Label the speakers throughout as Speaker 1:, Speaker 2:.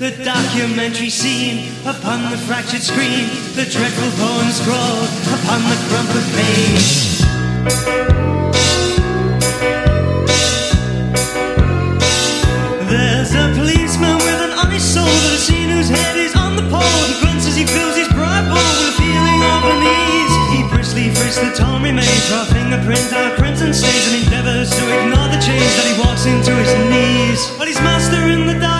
Speaker 1: the documentary scene upon the fractured screen, the dreadful poem scrawled upon the crumpled page. There's a policeman with an honest soul that seen whose head is on the pole. He grunts as he fills his pride bowl with a feeling of unease. He briskly frisks the torn remains, raw fingerprint, our and stains, and endeavors to ignore the change that he walks into his knees. But his master in the dark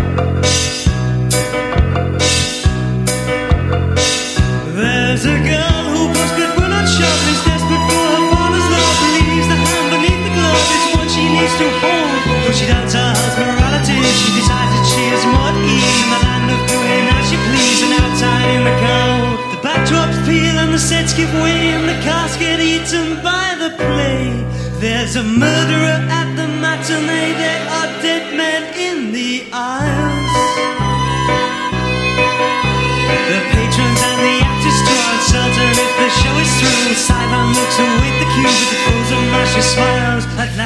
Speaker 1: She needs to hold. But she doubts her husband's morality. She decides that she is at in the land of doing as she please and outside in the cold. The backdrops peel and the sets give way and the cast get eaten by the play. There's a murderer at the matinee. There are dead men in the aisles.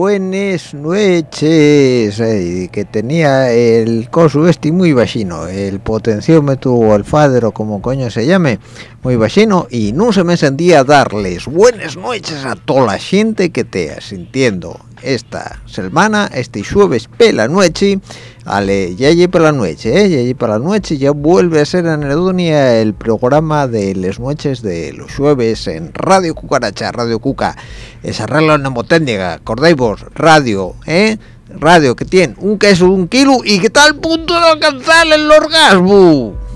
Speaker 2: Buenas noches. eh, que tenía el coso este muy bajino, el potenciómetro o el fadero, como coño se llame, muy bajino y no se me sentía darles buenas noches a toda la gente que te sintiendo esta semana, este jueves pela noche, ale, ya llegué por la noche, eh, ya por la noche, ya vuelve a ser en Edonia el programa de las noches de los jueves en Radio Cucaracha, Radio Cuca, esa regla mnemotécnica, acordáis vos, radio, eh, radio que tiene un queso de un kilo y que está al punto de alcanzar el orgasmo.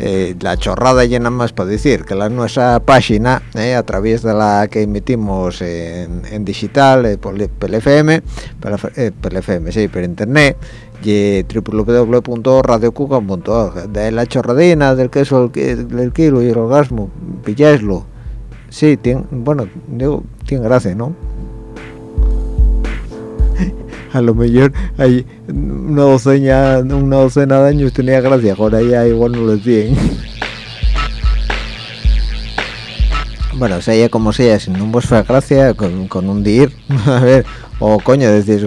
Speaker 2: Eh, la chorrada llena más para decir que la nuestra página eh, a través de la que emitimos en, en digital eh, por, el- por el FM por, la- eh, sí por internet y www.radiocuca.org de la chorradina del queso el, ki- el kilo y el orgasmo pilláislo sí tiene bueno digo tiene gracia no a lo mejor hay una docena una docena de años tenía gracia ahora ya igual no lo tienen bueno sea como sea si no vos gracia con, con un dir a ver o coño decís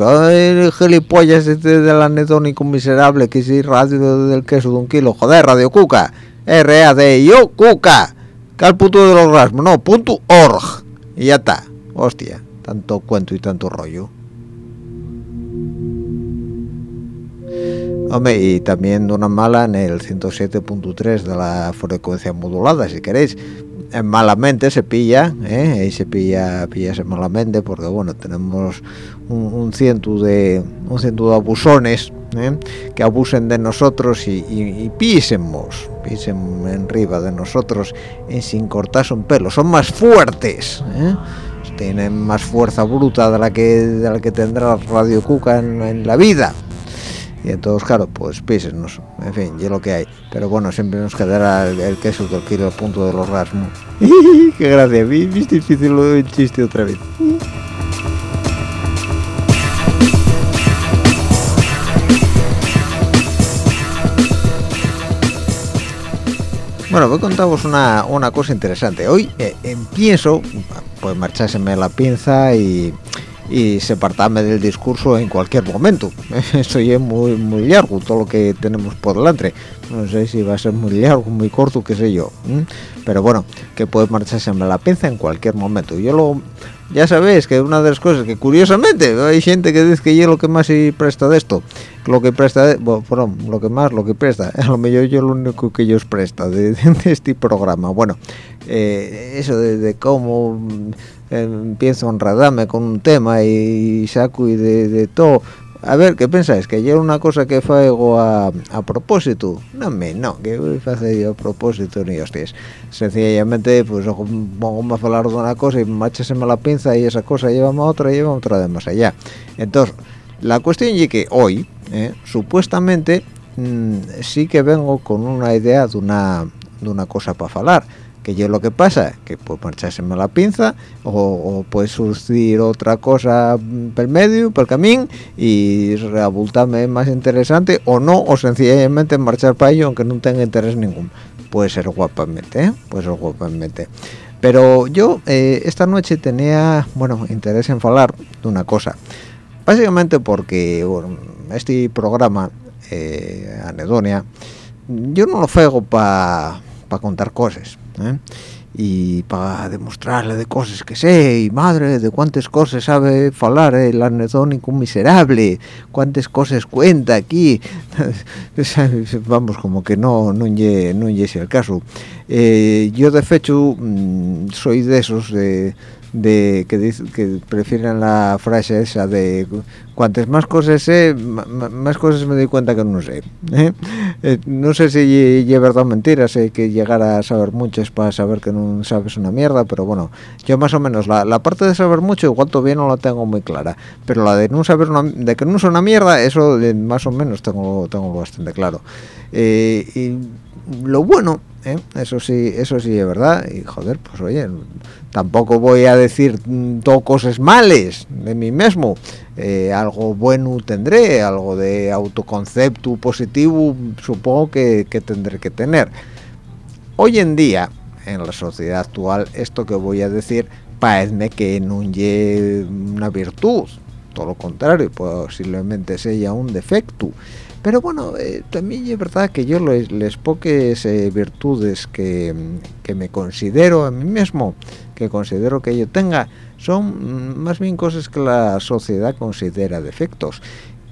Speaker 2: gilipollas este del anedónico miserable que si radio del queso de un kilo joder radio cuca r a d i o cuca que al puto del orgasmo no punto org y ya está hostia tanto cuento y tanto rollo Hombre, y también una mala en el 107.3 de la frecuencia modulada, si queréis. malamente se pilla, ¿eh? y se pilla, pillase malamente, porque bueno, tenemos un, ciento de un ciento de abusones ¿eh? que abusen de nosotros y, y, pisen en riba de nosotros sin cortarse un pelo. Son más fuertes, ¿eh? tienen más fuerza bruta de la que de la que tendrá Radio Cuca en, la vida y entonces claro pues písenos en fin y lo que hay. Pero bueno siempre nos quedará el, queso del kilo al punto del orgasmo qué gracia viste difícil el chiste otra vez. Bueno, voy a contaros una, una cosa interesante. Hoy eh, empiezo, pues marchárseme la pinza y, y separarme del discurso en cualquier momento. Esto es muy, muy largo, todo lo que tenemos por delante. No sé si va a ser muy largo, muy corto, qué sé yo. Pero bueno, que puede marchárseme la pinza en cualquier momento. Yo lo ya sabéis que una de las cosas que curiosamente hay gente que dice que yo lo que más y presta de esto lo que presta bueno, lo que más lo que presta a lo mejor yo lo único que ellos presta de, este programa bueno eh, eso de, cómo eh, empiezo a honradarme con un tema y, saco y de todo a ver, ¿qué pensáis? ¿Que ayer una cosa que faigo a, a propósito? No, me, no, que voy a hacer yo a propósito ni hostias. Sencillamente, pues pongo a hablar de una cosa y machaseme la pinza y esa cosa lleva a otra y lleva a otra de más allá. Entonces, la cuestión es que hoy, eh, supuestamente, mm, sí que vengo con una idea de una, de una cosa para hablar que yo lo que pasa que puede marchárseme la pinza o, puede surgir otra cosa por medio por camino y reabultarme más interesante o no o sencillamente marchar para ello aunque no tenga interés ningún. Puede ser guapamente ¿eh? puede ser guapamente pero yo eh, esta noche tenía bueno interés en hablar de una cosa. Básicamente porque este programa eh, anedonia yo no lo fego para contar cosas ¿eh? y para demostrarle de cosas que sé y madre de cuántas cosas sabe hablar el anedónico miserable cuántas cosas cuenta aquí vamos como que no no lle, no el caso eh, yo de hecho mm, soy de esos de de que, que prefieren la frase esa de cuantas más cosas sé, más cosas me doy cuenta que no sé. ¿eh? Eh, no sé si es verdad o mentira, sé que llegar a saber mucho es para saber que no sabes una mierda, pero bueno, yo más o menos la, la parte de saber mucho igual todavía no la tengo muy clara, pero la de no saber de que no es una mierda, eso más o menos tengo, tengo bastante claro. Eh, y lo bueno ¿eh? eso sí eso sí es verdad. Y joder pues oye tampoco voy a decir todo cosas males de mí mismo. Eh, algo bueno tendré algo de autoconcepto positivo supongo que, tendré que tener. Hoy en día en la sociedad actual esto que voy a decir parece que no es una virtud. Todo lo contrario posiblemente sea un defecto pero bueno eh, también es verdad que yo les, les eh, virtudes que, me considero a mí mismo que considero que yo tenga son más bien cosas que la sociedad considera defectos.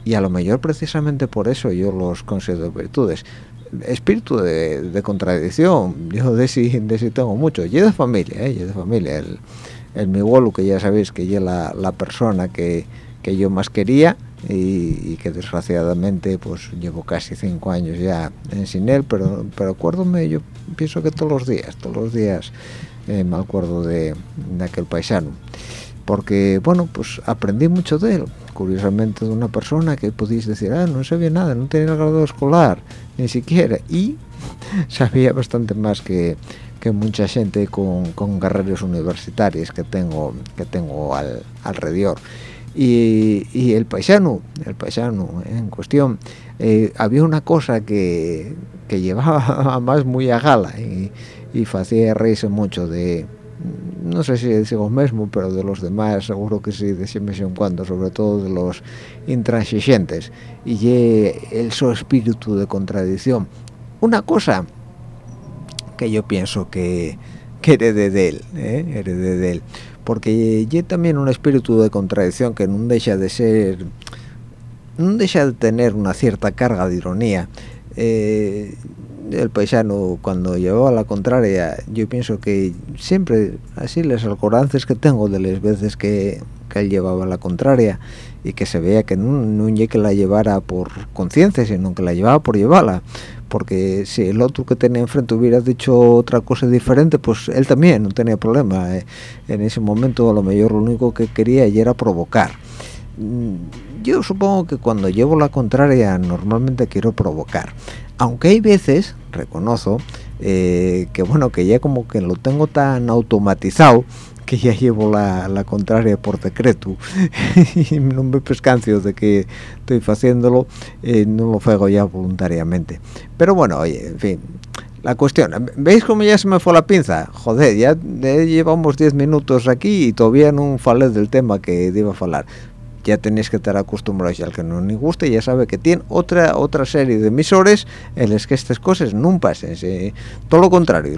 Speaker 2: Y a lo mejor precisamente por eso yo los considero virtudes. Espíritu de, contradicción yo de sí, de tengo mucho. Y de familia ¿eh? de familia. El, el mi que ya sabéis que es la, la persona que, que yo más quería y, que desgraciadamente pues llevo casi cinco años ya en sin él pero pero acuérdome yo pienso que todos los días todos los días eh, me acuerdo de, aquel paisano. Porque bueno pues aprendí mucho de él curiosamente de una persona que podéis decir ah no sabía nada no tenía el grado escolar ni siquiera y sabía bastante más que, que mucha gente con, con carreras universitarias que tengo que tengo al, alrededor y, el paisano, el paisano en cuestión, eh, había una cosa que, que llevaba más muy a gala y, y hacía reírse mucho de, no sé si decimos mismo, pero de los demás seguro que sí, de siempre en cuando, sobre todo de los intransigentes, y el su espíritu de contradicción. Una cosa que yo pienso que, que heredé de él, ¿eh? heredé de él porque hay también un espíritu de contradicción que no deja de ser no deja de tener una cierta carga de ironía. Eh, el paisano cuando llevaba la contraria yo pienso que siempre así las alcorances que tengo de las veces que él llevaba la contraria y que se veía que no, no que la llevara por conciencia sino que la llevaba por llevarla. Porque si el otro que tenía enfrente hubiera dicho otra cosa diferente pues él también no tenía problema eh. en ese momento a lo mejor lo único que quería era provocar. Mm, yo supongo que cuando llevo la contraria normalmente quiero provocar. Aunque hay veces reconozco eh, que bueno que ya como que lo tengo tan automatizado que ya llevo la, contraria por decreto. Y no me pescancio de que estoy haciéndolo eh, no lo hago ya voluntariamente. Pero bueno oye en fin la cuestión, ¿veis cómo ya se me fue la pinza? Joder, ya, llevamos 10 minutos aquí y todavía no falé del tema que iba a hablar ya tenéis que estar acostumbrados al que no le guste ya sabe que tiene otra otra serie de emisores en las que estas cosas no pasen todo lo contrario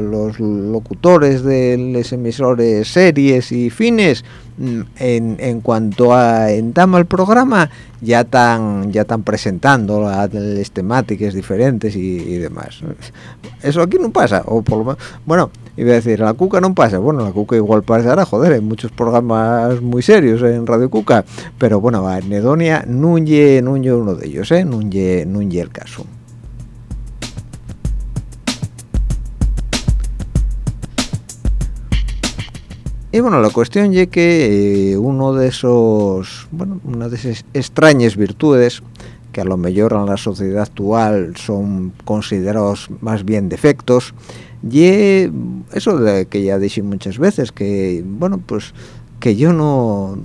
Speaker 2: los locutores de los emisores series y fines mm, en, en cuanto a entama el programa ya están ya están presentando las temáticas diferentes y, demás. Eso aquí no pasa o por lo bueno iba a decir la cuca no pasa. Bueno la cuca igual pasará joder hay muchos programas muy serios en radio cuca pero bueno a Nedonia no uno de ellos eh no el caso Y bueno, la cuestión es que eh, uno de esos, bueno, una de esas extrañas virtudes que a lo mejor en la sociedad actual son considerados más bien defectos, y eso de que ya dije muchas veces, que bueno, pues que yo no,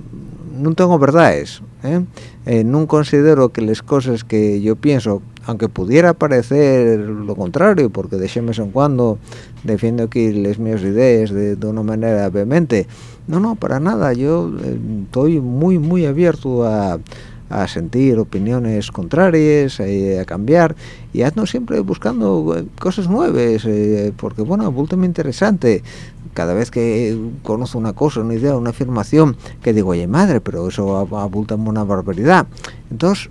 Speaker 2: no tengo verdades, ¿eh? Eh, no considero que las cosas que yo pienso aunque pudiera parecer lo contrario, porque de vez en cuando defiendo aquí las mis ideas de, una manera vehemente, no, no, para nada, yo eh, estoy muy, muy abierto a, sentir opiniones contrarias, eh, a cambiar, y ando siempre buscando eh, cosas nuevas, porque bueno, muy interesante, cada vez que conozco una cosa, una idea, una afirmación, que digo, oye madre, pero eso abulta una barbaridad. Entonces,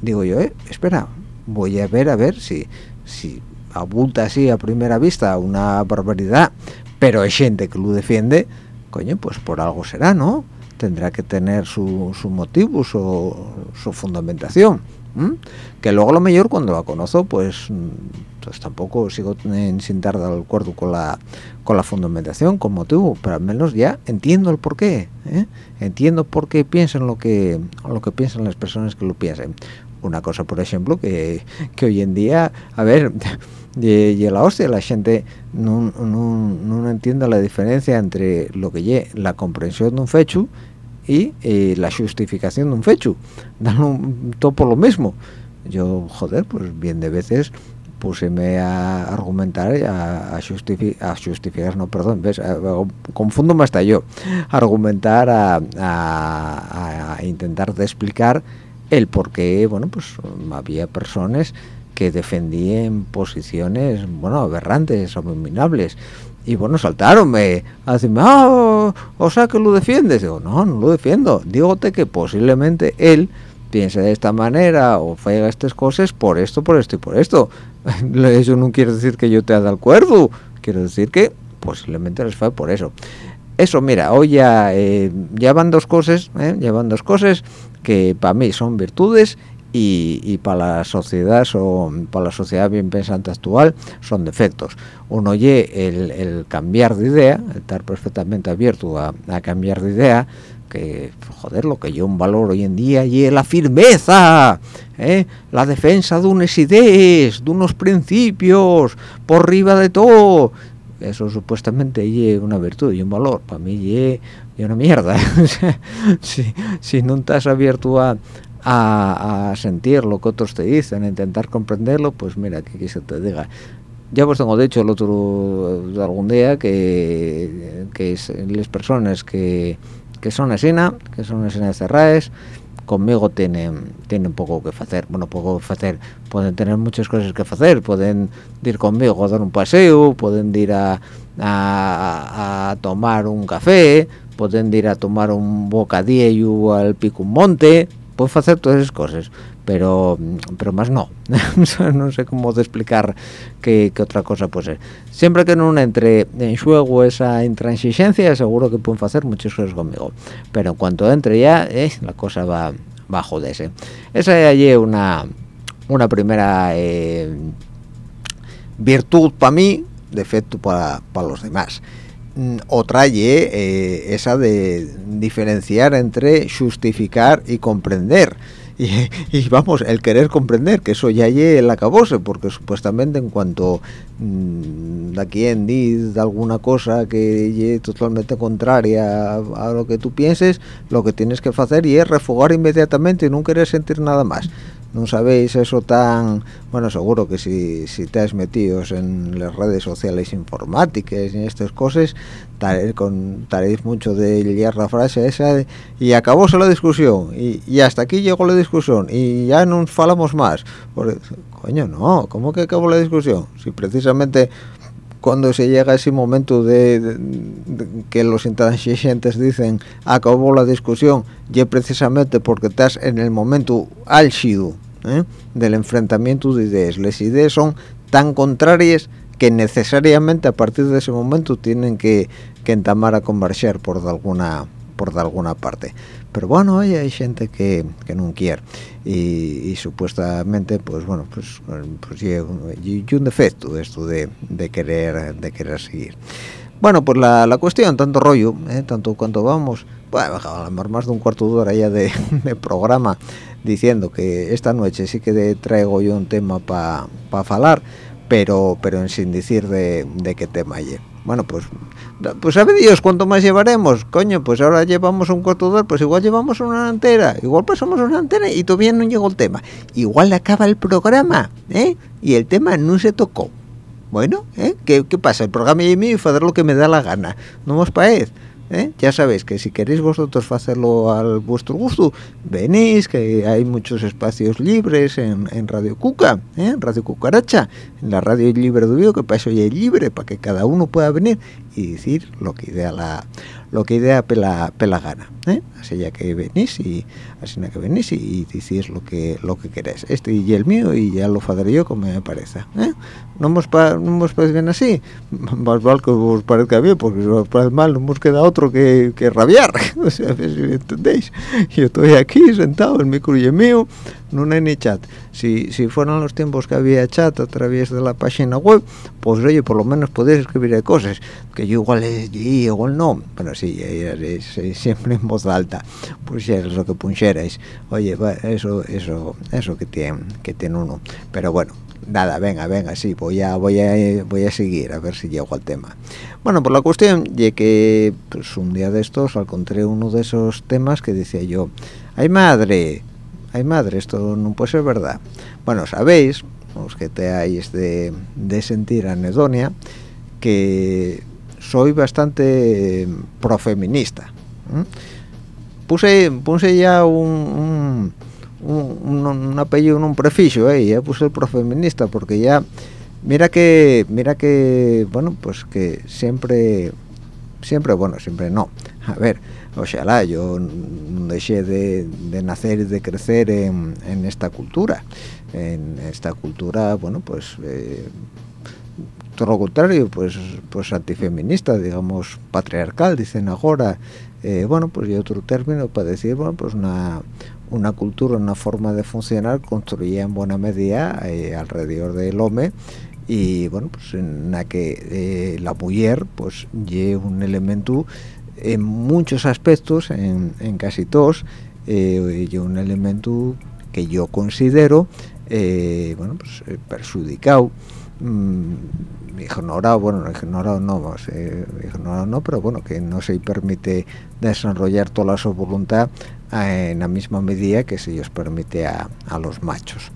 Speaker 2: digo yo, eh, espera, voy a ver a ver si si abulta así a primera vista una barbaridad. Pero hay gente que lo defiende coño pues por algo será no tendrá que tener su, su motivo su, fundamentación que luego lo mejor cuando la conozco pues pues tampoco sigo sin dar de acuerdo con la con la fundamentación con motivo pero al menos ya entiendo el porqué ¿eh? entiendo por qué piensan lo que lo que piensan las personas que lo piensan una cosa por ejemplo que, que hoy en día a ver y, la hostia la gente no, no, entiende la diferencia entre lo que la comprensión de un fecho y eh, la justificación de un fecho dan un, todo por lo mismo. Yo joder pues bien de veces puseme a argumentar a, a, justificar no perdón ves confundo más hasta yo. Argumentar a intentar de explicar el por qué, bueno, pues había personas que defendían posiciones, bueno, aberrantes, abominables. Y bueno, saltaronme a decirme, ah, o, sea que lo defiendes. Digo, no, no lo defiendo. Dígote que posiblemente él piense de esta manera o haga estas cosas por esto, por esto y por esto. Eso no quiere decir que yo te haga el cuerdo. Quiero decir que posiblemente les fue por eso. Eso, mira, hoy ya, eh, ya van dos cosas, eh, ya van dos cosas que para mí son virtudes y, para la sociedad son para la sociedad bien pensante actual son defectos uno oye el, cambiar de idea estar perfectamente abierto a, cambiar de idea que joder lo que yo un valor hoy en día y la firmeza ¿eh? la defensa de unas ideas de unos principios por arriba de todo eso supuestamente es una virtud y un valor. Para mí es una mierda. Si, si no estás abierto a, a, sentir lo que otros te dicen a intentar comprenderlo pues mira que, se te diga. Ya os tengo dicho el otro algún día que, que las personas que, que son escena que son escenas cerradas conmigo tienen tienen poco que hacer bueno poco hacer pueden tener muchas cosas que hacer pueden ir conmigo a dar un paseo pueden ir a, a, tomar un café pueden ir a tomar un bocadillo al pico monte. Puedo hacer todas esas cosas pero pero más no. No sé cómo de explicar qué, otra cosa puede ser. Siempre que no entre en juego esa intransigencia seguro que pueden hacer muchas cosas conmigo. Pero en cuanto entre ya eh, la cosa va va a joderse. Esa es allí una una primera eh, virtud para mí defecto para los demás. Mm, otra y eh, esa de diferenciar entre justificar y comprender y, vamos, el querer comprender, que eso ya llegue el acabose, porque supuestamente en cuanto mmm, da quien dice alguna cosa que llegue totalmente contraria a, lo que tú pienses, lo que tienes que hacer y es refogar inmediatamente y no querer sentir nada más no sabéis eso tan bueno seguro que si, si te has metido en las redes sociales informáticas y estas cosas taréis mucho de leer la frase esa y acabóse la discusión y, hasta aquí llegó la discusión y ya no falamos más coño no ¿cómo que acabó la discusión? si precisamente cuando se llega a ese momento de, que los intransigentes dicen acabó la discusión y precisamente porque estás en el momento álgido ¿eh? del enfrentamiento de ideas. Las ideas son tan contrarias que necesariamente a partir de ese momento tienen que, que entamar a conversar por de alguna por de alguna parte pero bueno hay gente que, que no quiere y, supuestamente pues bueno pues pues y, un defecto esto de, de, querer de querer seguir bueno pues la, la cuestión tanto rollo ¿eh? tanto cuanto vamos bueno, más de un cuarto de hora ya de programa diciendo que esta noche sí que traigo yo un tema para pa falar pero pero sin decir de, de qué tema hay bueno pues pues sabe Dios cuánto más llevaremos coño pues ahora llevamos un hora pues igual llevamos una antera igual pasamos una antena y todavía no llegó el tema. Igual acaba el programa ¿eh? y el tema no se tocó. Bueno ¿eh? ¿Qué, ¿qué, pasa el programa es mío y hacer lo que me da la gana. No os parece ¿Eh? ya sabéis que si queréis vosotros hacerlo al vuestro gusto venís que hay muchos espacios libres en, Radio Cuca ¿eh? en Radio Cucaracha en la radio libre de Vigo que para eso ya es libre para que cada uno pueda venir y decir lo que idea la lo que idea pela, pela gana ¿eh? así ya que venís y así que venís y, decís lo que lo que queréis este y el mío y ya lo faré yo como me parece ¿eh? no nos no parece bien así más vale que os parezca bien porque si os parece mal no nos queda otro que, que rabiar o sea, si entendéis yo estoy aquí sentado el micro y el mío no hay ni chat. Si, si fueran los tiempos que había chat a través de la página web, pues oye, por lo menos podéis escribir cosas, que yo igual y igual no, pero sí, siempre en voz alta, pues ya es lo que pusierais. Oye, eso, eso, eso que tiene, que tiene uno. Pero bueno, nada, venga, venga, sí, voy a, voy a, voy a seguir a ver si llego al tema. Bueno, por la cuestión, ya que pues, un día de estos encontré uno de esos temas que decía yo, ay madre, ay madre, esto no puede ser verdad. Bueno, sabéis, los que te de, de sentir anedonia, que soy bastante profeminista. Puse, puse ya un, un, un, apellido, un prefijo, eh, ya puse el profeminista, porque ya, mira que, mira que, bueno, pues que siempre, siempre, bueno, siempre no. A ver, ojalá yo dejé de, nacer y de crecer en, esta cultura en esta cultura bueno pues eh, todo lo contrario pues pues antifeminista digamos patriarcal dicen ahora eh, bueno pues y otro término para decir bueno pues una una cultura una forma de funcionar construida en buena medida eh, alrededor del hombre. Y bueno pues en la que la mujer pues lleva un elemento en muchos aspectos, en, casi todos, eh, y un elemento que yo considero eh, bueno, pues, eh, perjudicado, mmm, ignorado, bueno, ignorado no, eh, ignorado no, pero bueno, que no se permite desarrollar toda su voluntad en la misma medida que se les permite a, los machos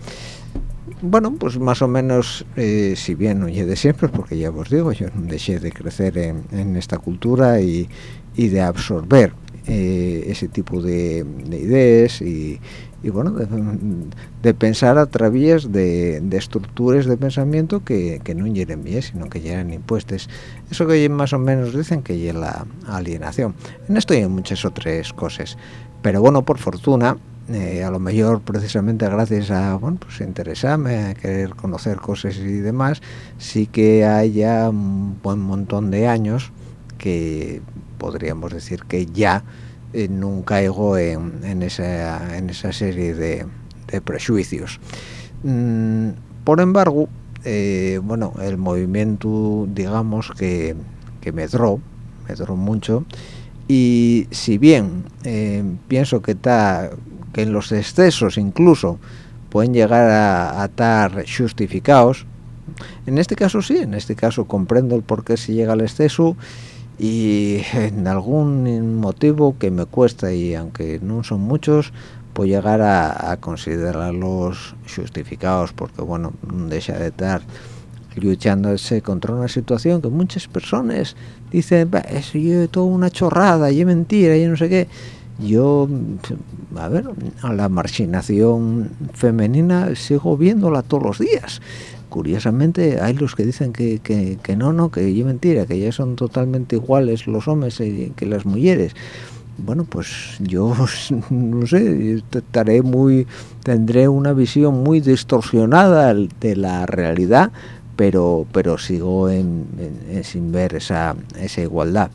Speaker 2: bueno, pues más o menos, si bien no de siempre, porque ya os digo, yo dejé de crecer en, en esta cultura y, y de absorber eh, ese tipo de, ideas y, bueno de, pensar a través de, estructuras de pensamiento que, no llenen bien sino que llenen impuestos. Eso que más o menos dicen que llena la alienación. En esto hay muchas otras cosas. Pero bueno por fortuna eh, a lo mejor precisamente gracias a bueno pues interesarme a querer conocer cosas y demás sí que hay ya un buen montón de años que podríamos decir que ya eh, no caigo en, esa, en esa serie de, prejuicios. Mm, por embargo eh, bueno el movimiento digamos que, que me dró me dró mucho y si bien pienso que está que en los excesos incluso pueden llegar a, estar justificados en este caso sí en este caso comprendo el por qué se llega al exceso y en algún motivo que me cuesta y aunque no son muchos puedo llegar a, considerarlos justificados porque bueno deja de estar luchándose contra una situación que muchas personas dicen es toda una chorrada y es mentira y no sé qué yo a ver a la marginación femenina sigo viéndola todos los días curiosamente hay los que dicen que, que, no no que es mentira que ya son totalmente iguales los hombres que las mujeres. Bueno pues yo no sé estaré muy tendré una visión muy distorsionada de la realidad pero pero sigo sin ver esa esa igualdad.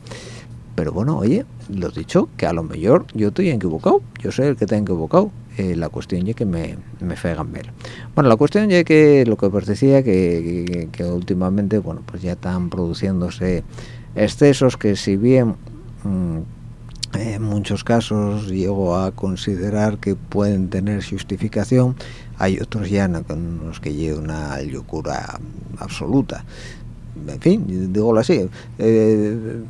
Speaker 2: Pero bueno oye lo dicho que a lo mejor yo estoy equivocado yo sé el que está equivocado eh, la cuestión es que me, me fegan ver. Bueno la cuestión es que lo que os decía que, que, últimamente bueno pues ya están produciéndose excesos que si bien mm, en muchos casos llego a considerar que pueden tener justificación hay otros ya en los que lleva una locura absoluta. En fin digo así eh,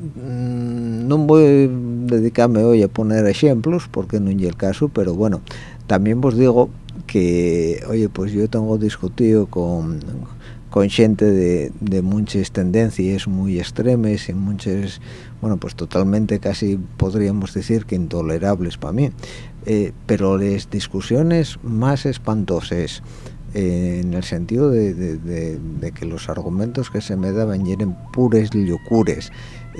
Speaker 2: no voy a dedicarme hoy a poner ejemplos porque no es el caso pero bueno también os digo que oye pues yo tengo discutido con con gente de, muchas tendencias muy extremas y muchas bueno pues totalmente casi podríamos decir que intolerables para mí. Eh, pero las discusiones más espantosas eh, en el sentido de, que los argumentos que se me daban eran pures locures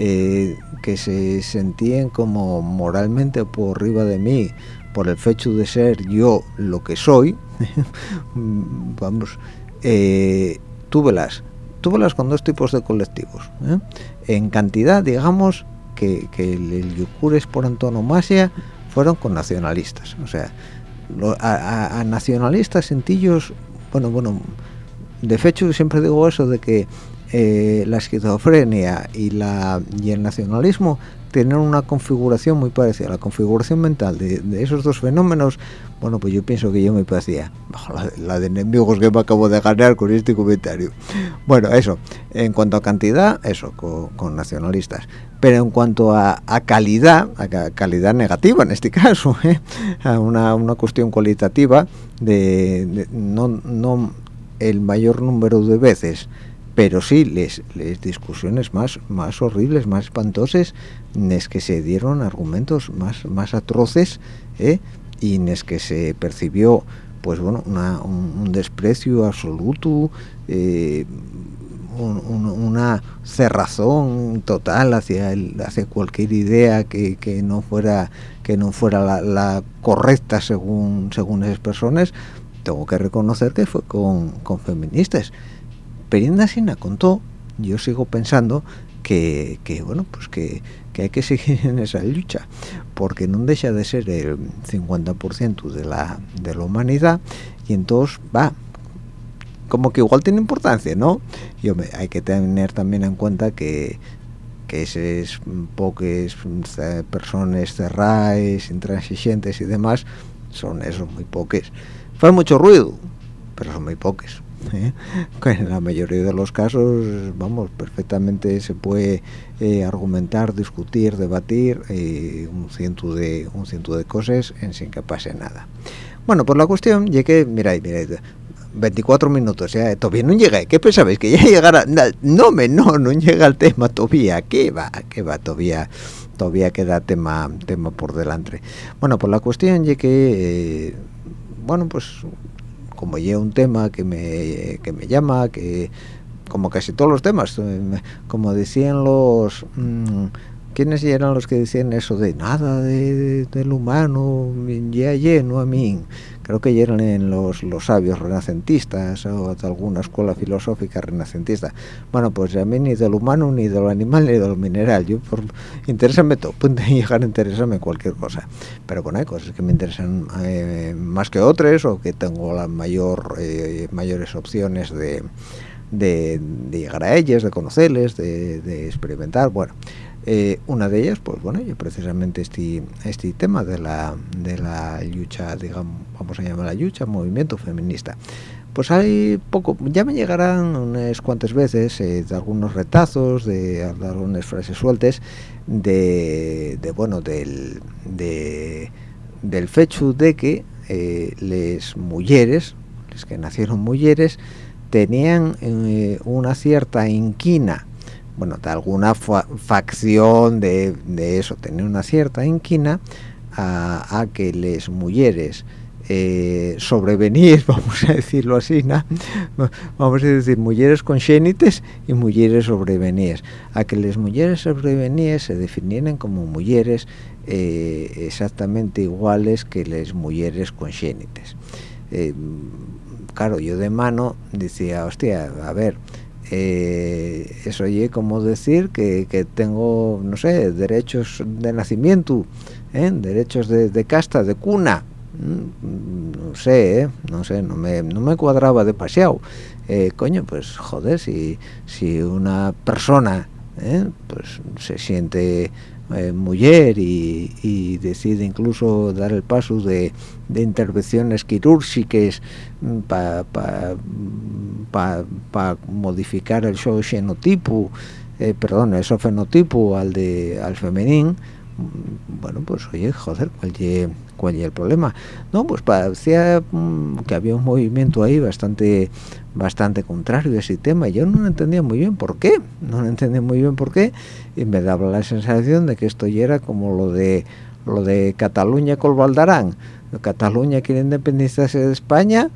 Speaker 2: eh, que se sentían como moralmente por arriba de mí por el hecho de ser yo lo que soy vamos eh, túvelas túvelas con dos tipos de colectivos ¿eh? en cantidad digamos que, que el yocures por antonomasia fueron con nacionalistas o sea a, nacionalistas sentillos bueno bueno de hecho siempre digo eso de que eh, la esquizofrenia y, la, y el nacionalismo tienen una configuración muy parecida. La configuración mental de, esos dos fenómenos, bueno, pues yo pienso que yo me parecía la, de enemigos que me acabo de ganar con este comentario. Bueno, eso, en cuanto a cantidad, eso, con, nacionalistas. Pero en cuanto a, calidad, a calidad negativa en este caso, ¿eh? a una, una, cuestión cualitativa de, no, no el mayor número de veces pero sí les, les discusiones más más horribles más espantosas es que se dieron argumentos más más atroces ¿eh? y es que se percibió pues bueno un, desprecio absoluto eh, una cerrazón total hacia el, hacia cualquier idea que, que, no fuera que no fuera la, correcta según según esas personas tengo que reconocer que fue con, con feministas Perienda Sina contó, yo sigo pensando que, bueno, pues que, hay que seguir en esa lucha, porque no deja de ser el 50% de la, de la humanidad, y entonces va, como que igual tiene importancia, ¿no? Y hay que tener también en cuenta que, que esas pocas personas cerradas, intransigentes y demás, son eso, muy pocas. Fue mucho ruido, pero son muy pocas. ¿Eh? en la mayoría de los casos vamos perfectamente se puede eh, argumentar discutir debatir eh, un ciento de un ciento de cosas en sin que pase nada bueno por la cuestión llegué mira mira 24 minutos ya todavía no llegué ¿qué pensabais? que ya llegara no me no no llega el tema todavía ¿qué va? ¿qué va todavía? todavía queda tema tema por delante bueno por la cuestión llegué bueno pues como ya un tema que me, que me llama, que como casi todos los temas, como decían los mm, quiénes eran los que decían eso de nada de, del humano ya lleno a mí creo que eran en los, los sabios renacentistas o de alguna escuela filosófica renacentista. Bueno pues a mí ni del humano ni del animal ni del mineral. Yo por todo puede llegar a interesarme cualquier cosa. Pero bueno hay cosas que me interesan eh, más que otras o que tengo la mayor eh, mayores opciones de de, llegar a ellas, de conocerles, de, experimentar, bueno, eh, una de ellas, pues bueno, yo precisamente este, este tema de la, de la lucha, digamos, vamos a llamar la lucha, movimiento feminista, pues hay poco, ya me llegarán unas cuantas veces eh, de algunos retazos, de, algunas frases sueltas, de, bueno, del, de, del fecho de que eh, las mujeres, las que nacieron mujeres, tenían una cierta inquina, bueno, de alguna facción de, eso, tenían una cierta inquina a, que las mujeres eh, vamos a decirlo así, ¿no? vamos a decir mujeres congénites y mujeres sobreveníes, a que las mujeres sobreveníes se definieran como mujeres eh, exactamente iguales que las mujeres congénites. Eh, claro, yo de mano decía, hostia, a ver, eh, eso oye como decir que, tengo, no sé, derechos de nacimiento, ¿eh? derechos de, casta, de cuna, mm, no sé, ¿eh? no sé, no me, no me cuadraba de paseado. coño, pues joder, si, si una persona pues se siente eh, mujer y, decide incluso dar el paso de, intervenciones quirúrgicas para pa, modificar el show xenotipo, eh, perdón, el fenotipo al de al femenino bueno, pues oye, joder, ¿cuál cuál es el problema no pues parecía mm, que había un movimiento ahí bastante bastante contrario a ese tema. Yo no entendía muy bien por qué no entendía muy bien por qué y me daba la sensación de que esto ya era como lo de lo de Cataluña con Valdarán. Cataluña quiere independizarse de España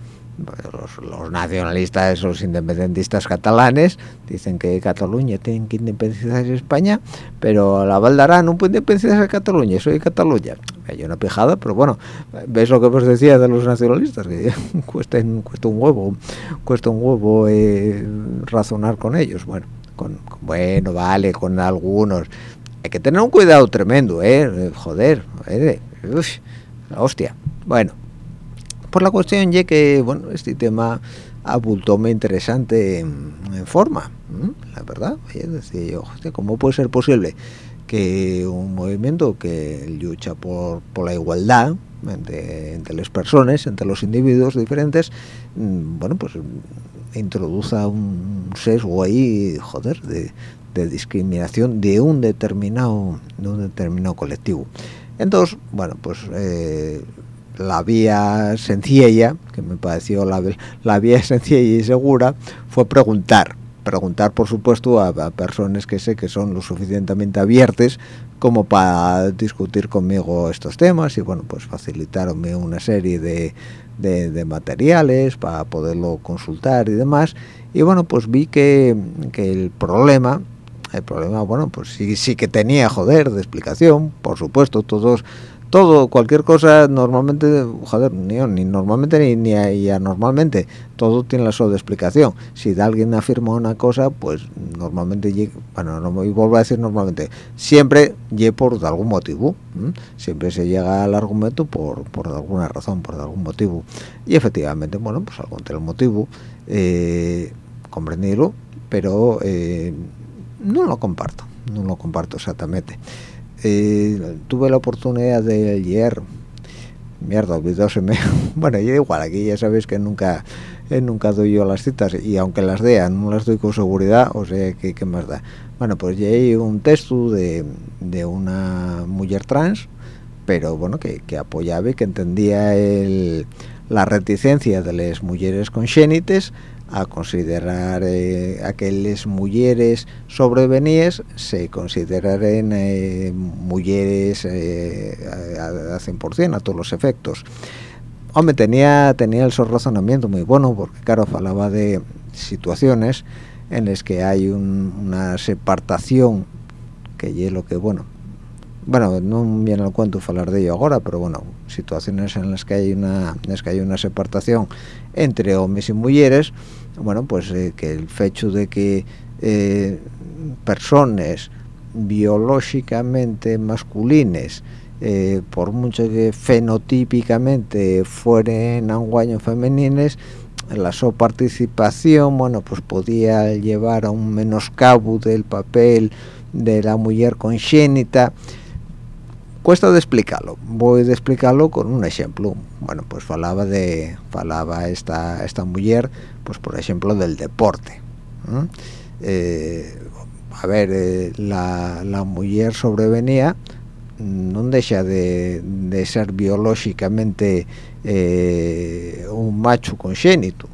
Speaker 2: los, nacionalistas, los independentistas catalanes dicen que Cataluña tiene que independizarse de España, pero la Valdará no puede independizarse de Cataluña, soy Cataluña. Hay una pijada, pero bueno, ves lo que os decía de los nacionalistas, que cuesta, un huevo, cuesta un huevo eh, razonar con ellos. Bueno, con, bueno, vale, con algunos. Hay que tener un cuidado tremendo, ¿eh? Joder, eh, hostia. Bueno, por la cuestión ya que bueno este tema abultó muy interesante en, forma la verdad decía yo cómo puede ser posible que un movimiento que lucha por, por la igualdad entre, las personas entre los individuos diferentes mm, bueno pues introduza un sesgo ahí joder de, discriminación de un determinado de un determinado colectivo entonces bueno pues eh, la vía sencilla, que me pareció la, la vía sencilla y segura, fue preguntar. Preguntar, por supuesto, a, personas que sé que son lo suficientemente abiertas como para discutir conmigo estos temas y, bueno, pues facilitarme una serie de, de, materiales para poderlo consultar y demás. Y, bueno, pues vi que, que el problema el problema, bueno, pues sí, sí que tenía, joder, de explicación, por supuesto, todos todo, cualquier cosa, normalmente, joder, ni, normalmente ni, ni anormalmente, todo tiene la sola explicación. Si alguien afirma una cosa, pues normalmente, bueno, no me vuelvo a decir normalmente, siempre llega por algún motivo, siempre se llega al argumento por, por alguna razón, por algún motivo. Y efectivamente, bueno, pues algún el motivo, eh, pero eh, no lo comparto, no lo comparto exactamente. Eh, tuve la oportunidad de leer mierda, olvidóseme bueno, yo igual, aquí ya sabéis que nunca eh, nunca doy yo las citas y aunque las dé, no las doy con seguridad, o sea, que qué más da? Bueno, pues leí un texto de, de una mujer trans, pero bueno, que, apoyaba y que entendía la reticencia de las mujeres congénites a considerar eh, aquellas mujeres sobrevenidas se consideraren eh, mujeres eh, a, 100% a todos los efectos. Hombre tenía tenía el razonamiento muy bueno porque claro hablaba de situaciones en las que hay una separación que es lo que bueno bueno no viene al cuento hablar de ello ahora pero bueno situaciones en las que hay una en las que hay una separación entre hombres y mujeres bueno pues eh, que el hecho de que eh, personas biológicamente masculines eh, por mucho que fenotípicamente fueren anguaños femenines la su participación bueno pues podía llevar a un menoscabo del papel de la mujer congénita cuesta de explicarlo voy a explicarlo con un ejemplo. Bueno pues falaba de falaba esta esta mujer pues por ejemplo del deporte eh, a ver eh, la, la mujer sobrevenía no deja de, ser biológicamente eh, un macho congénito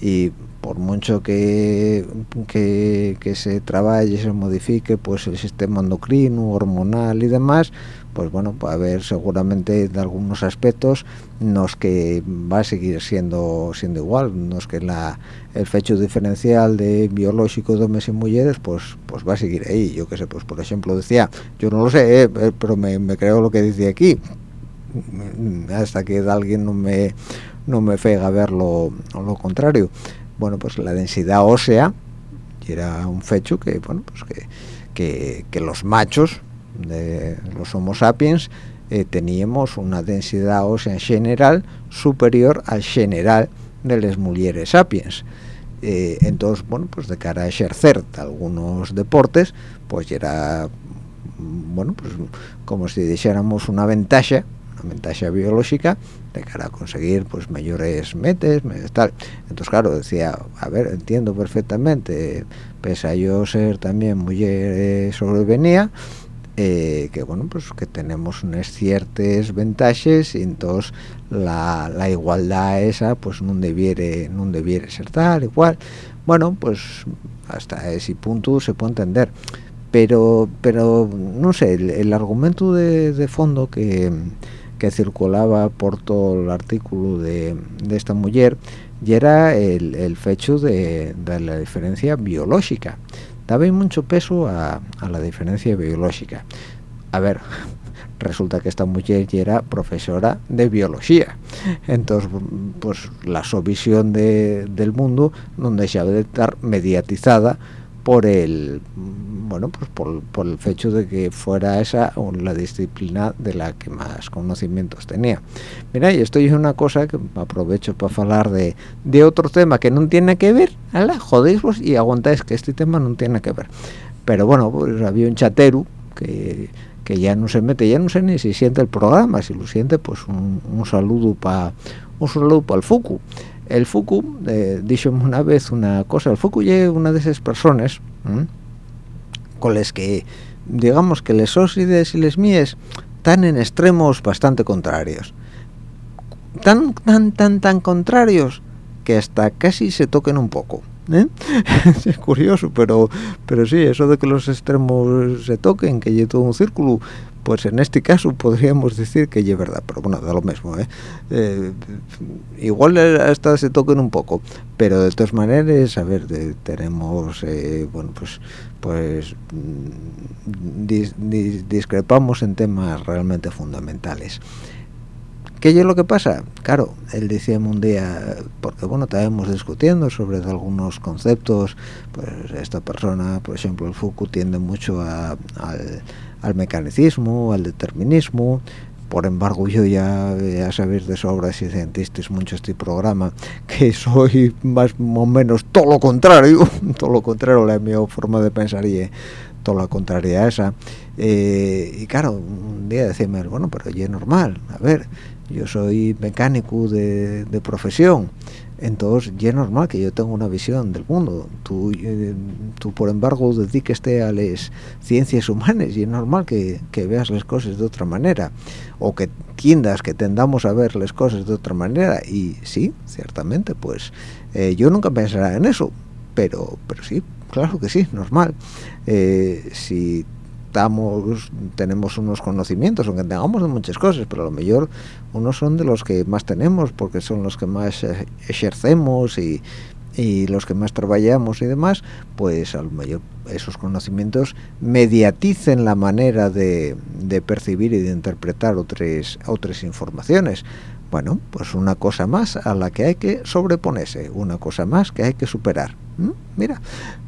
Speaker 2: y por mucho que, que, se trabaje, se modifique pues el sistema endocrino, hormonal y demás, pues bueno, a haber seguramente de algunos aspectos los que va a seguir siendo siendo igual, los que la el fecho diferencial de biológico de hombres y mujeres pues pues va a seguir ahí. Yo qué sé, pues por ejemplo decía, yo no lo sé, eh, pero me, creo lo que dice aquí, hasta que alguien no me no me fega ver lo, lo contrario bueno pues la densidad ósea era un fecho que bueno pues que, que, los machos de los homo sapiens eh, teníamos una densidad ósea en general superior al general de las mujeres sapiens. Eh, entonces bueno pues de cara a ejercer algunos deportes pues era bueno pues como si dijéramos una ventaja una ventaja biológica de cara a conseguir pues mayores metes tal. Entonces claro decía a ver entiendo perfectamente pese a yo ser también mujer sobrevenía eh, que bueno pues que tenemos unas ciertas ventajas y entonces la, igualdad esa pues no debiere no debiere ser tal igual. Bueno pues hasta ese punto se puede entender. Pero pero no sé el, argumento de fondo que que circulaba por todo el artículo de, esta mujer y era el, el fecho de, la diferencia biológica daba mucho peso a, la diferencia biológica. A ver resulta que esta mujer ya era profesora de biología. Entonces pues la su visión del mundo no dejaba de estar mediatizada por el bueno pues por, el hecho de que fuera esa la disciplina de la que más conocimientos tenía. Mira y esto es una cosa que aprovecho para hablar de, de otro tema que no tiene que ver la jodéis y aguantáis que este tema no tiene que ver. Pero bueno pues había un chatero que que ya no se mete ya no sé ni si siente el programa si lo siente pues un, saludo para un saludo para el Fuku el Fuku eh, dijo una vez una cosa. El Fuku es una de esas personas con las que digamos que les ósides y les mies están en extremos bastante contrarios. Tan tan tan tan contrarios que hasta casi se toquen un poco ¿eh? es curioso pero pero sí eso de que los extremos se toquen que lleve todo un círculo pues en este caso podríamos decir que es verdad, pero bueno, da lo mismo, ¿eh? eh igual hasta se toquen un poco, pero de todas maneras, a ver, tenemos, eh, bueno, pues, pues mm, discrepamos en temas realmente fundamentales. ¿Qué es lo que pasa? Claro, él decía un día, porque bueno, estábamos discutiendo sobre algunos conceptos, pues esta persona, por ejemplo, el Foucault tiende mucho al al mecanicismo, al determinismo. Por embargo, yo ya, ya sabéis de sobra si cientistas mucho este programa, que soy más o menos todo lo contrario, todo lo contrario, la mi forma de pensar y todo lo contrario a esa. Eh, y claro, un día decirme, bueno, pero ya es normal, a ver, yo soy mecánico de profesión, entonces ya es normal que yo tenga una visión del mundo. Tú, eh, tú por embargo dediqueste a las ciencias humanas y es normal que, veas las cosas de otra manera. O que tiendas que tendamos a ver las cosas de otra manera. Y sí, ciertamente pues eh, yo nunca pensaré en eso. Pero pero sí, claro que sí, normal. Eh, si tenemos unos conocimientos, aunque tengamos de muchas cosas, pero a lo mejor unos son de los que más tenemos porque son los que más ejercemos y, y los que más trabajamos y demás pues a lo mejor esos conocimientos mediaticen la manera de, de percibir y de interpretar otras otras informaciones. Bueno pues una cosa más a la que hay que sobreponerse una cosa más que hay que superar mira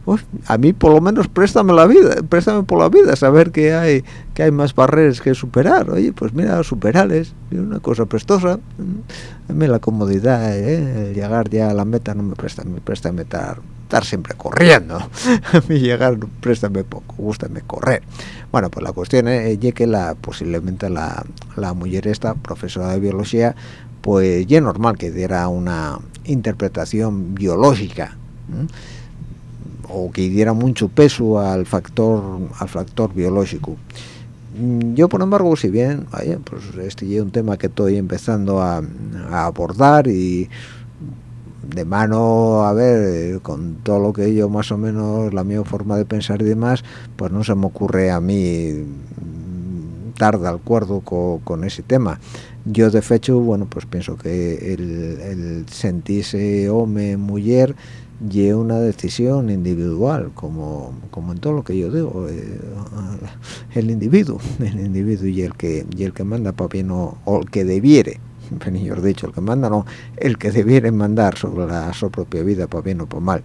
Speaker 2: pues a mí por lo menos préstame la vida préstame por la vida saber que hay que hay más barreras que superar. Oye pues mira superales una cosa prestosa a mí la comodidad ¿eh? llegar ya a la meta no me presta me presta estar estar siempre corriendo. A mí llegar préstame poco gustame correr. Bueno pues la cuestión es que la posiblemente la, la mujer esta profesora de biología pues ya normal que diera una interpretación biológica o que diera mucho peso al factor al factor biológico. Mm, yo por embargo si bien pues este es un tema que estoy empezando a, abordar y de mano a ver con todo lo que yo más o menos la mi forma de pensar y demás pues no se me ocurre a mí mm, dar de acuerdo con, ese tema. Yo de hecho bueno pues pienso que el, el sentirse hombre mujer y una decisión individual como como en todo lo que yo digo eh, el individuo el individuo y el que y el que manda para bien o, el que debiere mejor dicho el que manda no el que debiere mandar sobre la su propia vida para bien o para mal.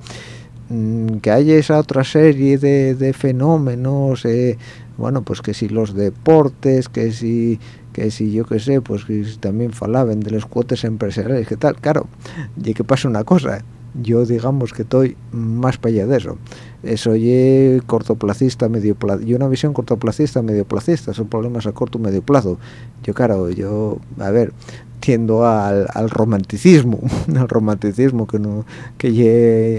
Speaker 2: Mm, que haya esa otra serie de, de fenómenos eh, bueno pues que si los deportes que si que si yo qué sé pues que también falaban de los cuotes empresariales que tal claro y que pasa una cosa yo digamos que estoy más para allá de eso. Eso es cortoplacista medio plazo y una visión cortoplacista medio placista son problemas a corto medio plazo. Yo claro yo a ver tiendo al, romanticismo al romanticismo que no que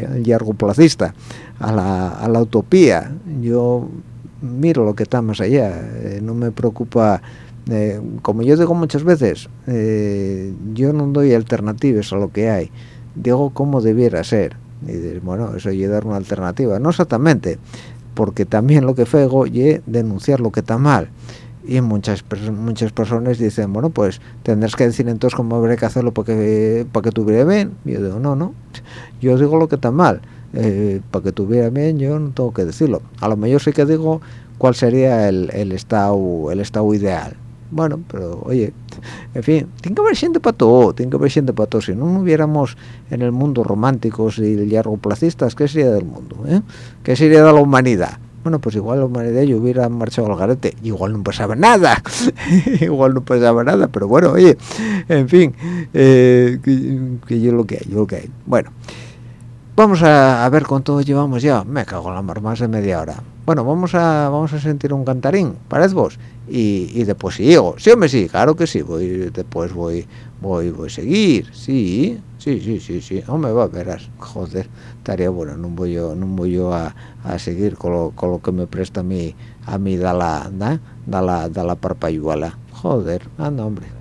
Speaker 2: es largo placista a la, a la utopía. Yo miro lo que está más allá eh, no me preocupa eh, como yo digo muchas veces eh, yo no doy alternativas a lo que hay digo cómo debiera ser y bueno eso es dar una alternativa. No exactamente porque también lo que fego es denunciar lo que está mal. Y muchas muchas personas dicen bueno pues tendrás que decir entonces cómo habré que hacerlo para que para que tuviera bien. Yo digo no no yo digo lo que está mal. Eh, para que tuviera bien yo no tengo que decirlo. A lo mejor sí que digo cuál sería el, el estado el estado ideal bueno pero oye en fin tiene que haber gente para todo tiene que haber gente para todo. Si no hubiéramos en el mundo románticos y largoplacistas qué sería del mundo eh? qué sería de la humanidad bueno pues igual la humanidad yo hubiera marchado al garete. Igual no pasaba nada igual no pasaba nada pero bueno oye en fin eh, que, yo lo que hay yo lo que hay. Bueno vamos a, ver cuánto llevamos ya. Me cago en la mar más de media hora bueno vamos a vamos a sentir un cantarín parece vos y, y después sigo sí hombre sí claro que sí voy después voy voy voy a seguir. Sí sí sí sí sí. Hombre va verás. Joder estaría bueno no voy yo no voy yo a, a seguir con lo, con lo, que me presta a mí a mí da la da, da la da la joder anda hombre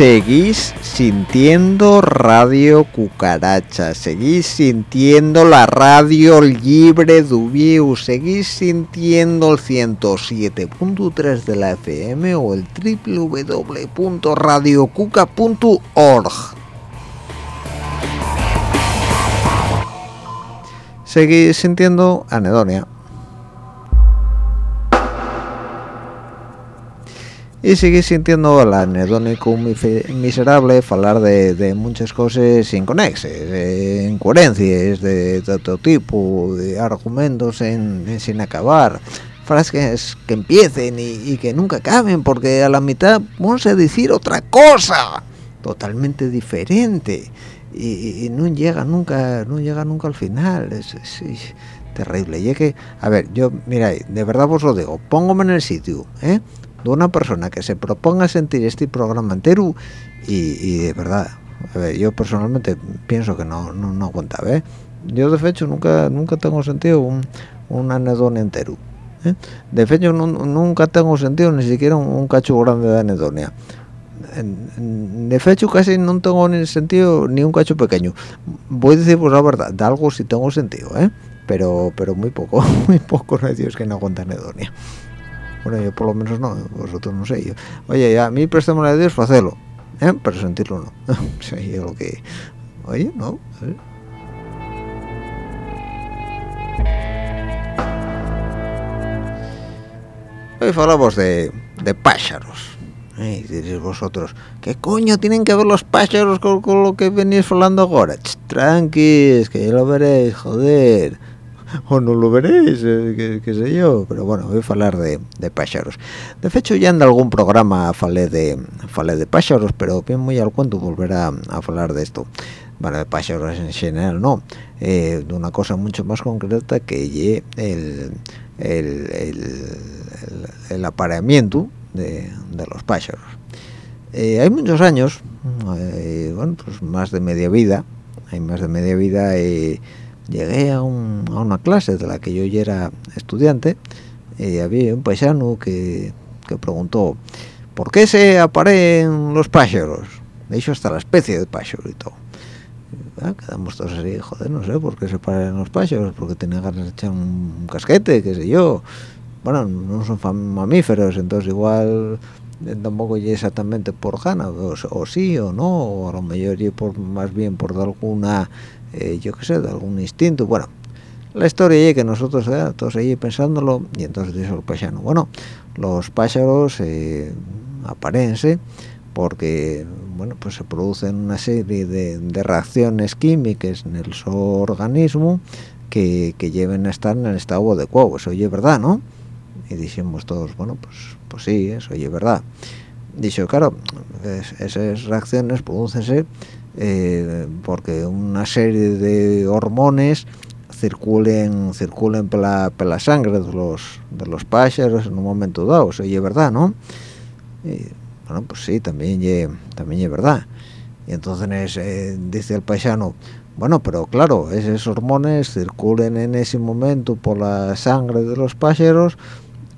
Speaker 2: seguís sintiendo Radio Cucaracha, seguís sintiendo la radio libre Dubiu, seguís sintiendo el 107.3 de la FM o el www.radiocuca.org. Seguís sintiendo Anedonia. Y sigue sintiendo el anedónico miserable hablar de, muchas cosas inconexas, de incoherencias de, todo tipo, de argumentos en, sin acabar, frases que empiecen y, que nunca acaben, porque a la mitad vamos a decir otra cosa totalmente diferente y, no llega nunca, no llega nunca al final. Es, terrible. Y es que, a ver, yo, mira, de verdad os lo digo, póngome en el sitio, ¿eh? De una persona que se proponga sentir este programa entero y, de verdad yo personalmente pienso que no no, no aguantaba ¿eh? yo de hecho nunca nunca tengo sentido un, un anedonia entero ¿eh? de hecho nunca tengo sentido ni siquiera un, cacho grande de anedonia de hecho casi no tengo ni sentido ni un cacho pequeño voy a decir pues la verdad de algo sí tengo sentido ¿eh? pero pero muy poco muy pocos medios que no aguantan anedonia bueno yo por lo menos no vosotros no sé yo oye a mí préstame la de Dios hacerlo ¿eh? pero sentirlo no yo lo que oye no ¿eh? hoy hablamos de, de pájaros y diréis vosotros, ¿qué coño tienen que ver los pájaros con, lo que venís hablando ahora? tranquis, que ya lo veréis, joder o no lo veréis, eh, qué, sé yo, pero bueno, voy a hablar de, de pájaros. De hecho, ya en algún programa falé de falé de pájaros, pero bien muy al cuento volver a, hablar de esto. Bueno, de pájaros en general, no, eh, de una cosa mucho más concreta que el, el, el, apareamiento de, los pájaros. Eh, hay muchos años, bueno, pues más de media vida, hay más de media vida llegué a, una clase de la que yo ya era estudiante y había un paisano que, preguntó ¿por qué se apareen los pájaros? De hecho hasta la especie de pájaro y todo. Ah, quedamos todos así, joder, no sé por qué se apareen los pájaros, porque tenían ganas de echar un casquete, qué sé yo. Bueno, no son mamíferos, entonces igual eh, tampoco ya exactamente por ganas, o, sí o no, o a lo mejor por, más bien por alguna eh, yo qué sé, de algún instinto. Bueno, la historia es que nosotros eh, todos ahí pensándolo y entonces dice el paisano, bueno, los pájaros eh, aparense porque bueno pues se producen una serie de, reacciones químicas en el organismo que, que lleven a estar en el estado adecuado. Eso oye verdad no y dijimos todos bueno pues pues sí eso oye verdad dicho claro esas reacciones producen eh, porque una serie de hormones circulen circulen por la, la, sangre de los de los pájaros en un momento dado eso es verdad no bueno pues sí también es también es verdad y entonces eh, dice el paisano bueno pero claro esos hormones circulen en ese momento por la sangre de los pájaros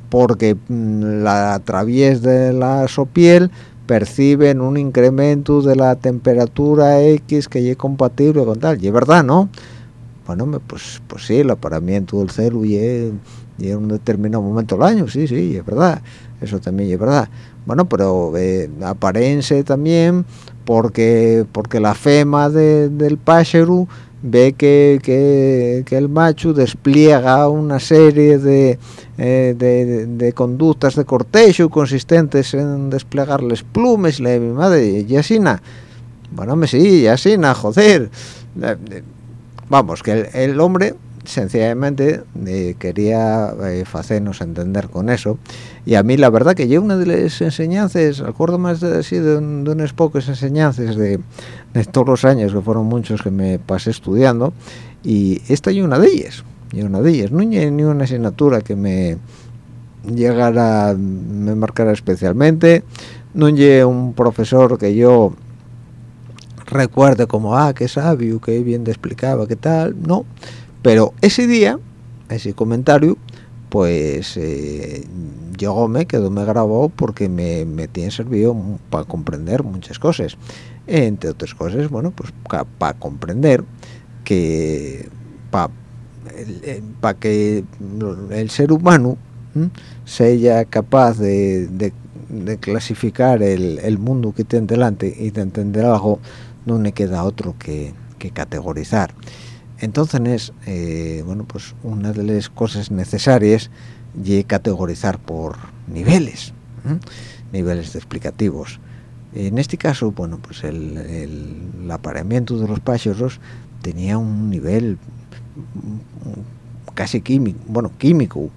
Speaker 2: porque mm, la, a través de la piel perciben un incremento de la temperatura X que es compatible con tal. Y es verdad, ¿no? Bueno, pues, pues sí, el aparamiento del celu y en un determinado momento del año, sí, sí, es verdad. Eso también es verdad. Bueno, pero eh, aparense también porque porque la fema del pájaro ve que, que, el macho despliega una serie de, eh, de, conductas de cortejo consistentes en desplegarles plumes y la mi madre yasina bueno me sí yasina joder. Eh, vamos que el hombre sencillamente eh, quería eh, hacernos entender con eso. Y a mí la verdad que yo una de las enseñanzas acuerdo más de, así, de, unas pocas enseñanzas de, todos los años que fueron muchos que me pasé estudiando y esta y una de ellas y una de ellas. No hay ni una asignatura que me llegara me marcara especialmente no hay un profesor que yo recuerde como ah qué sabio qué bien te explicaba qué tal no pero ese día, ese comentario, pues eh, me quedó me grabó porque me, tiene servido para comprender muchas cosas. Entre otras cosas bueno pues para comprender que para eh, que el ser humano sea capaz de, clasificar el, mundo que tiene delante y de entender algo no le queda otro que, categorizar entonces eh, bueno pues una de las cosas necesarias y categorizar por niveles niveles explicativos. En este caso bueno pues el, apareamiento de los pájaros tenía un nivel casi químico bueno químico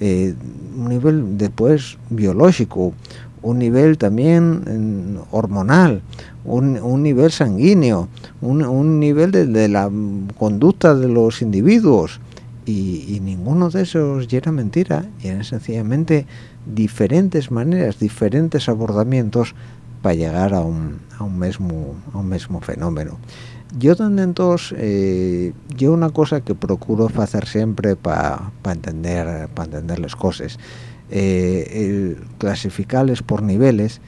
Speaker 2: eh, un nivel después biológico un nivel también hormonal un, nivel sanguíneo un, nivel de, la conducta de los individuos y, ninguno de esos era mentira, eran sencillamente diferentes maneras, diferentes abordamientos para llegar a un, a un, mismo, a un mismo fenómeno. Yo donde entonces, eh, yo una cosa que procuro hacer siempre para entender, para entender las cosas, eh, clasificarles por niveles,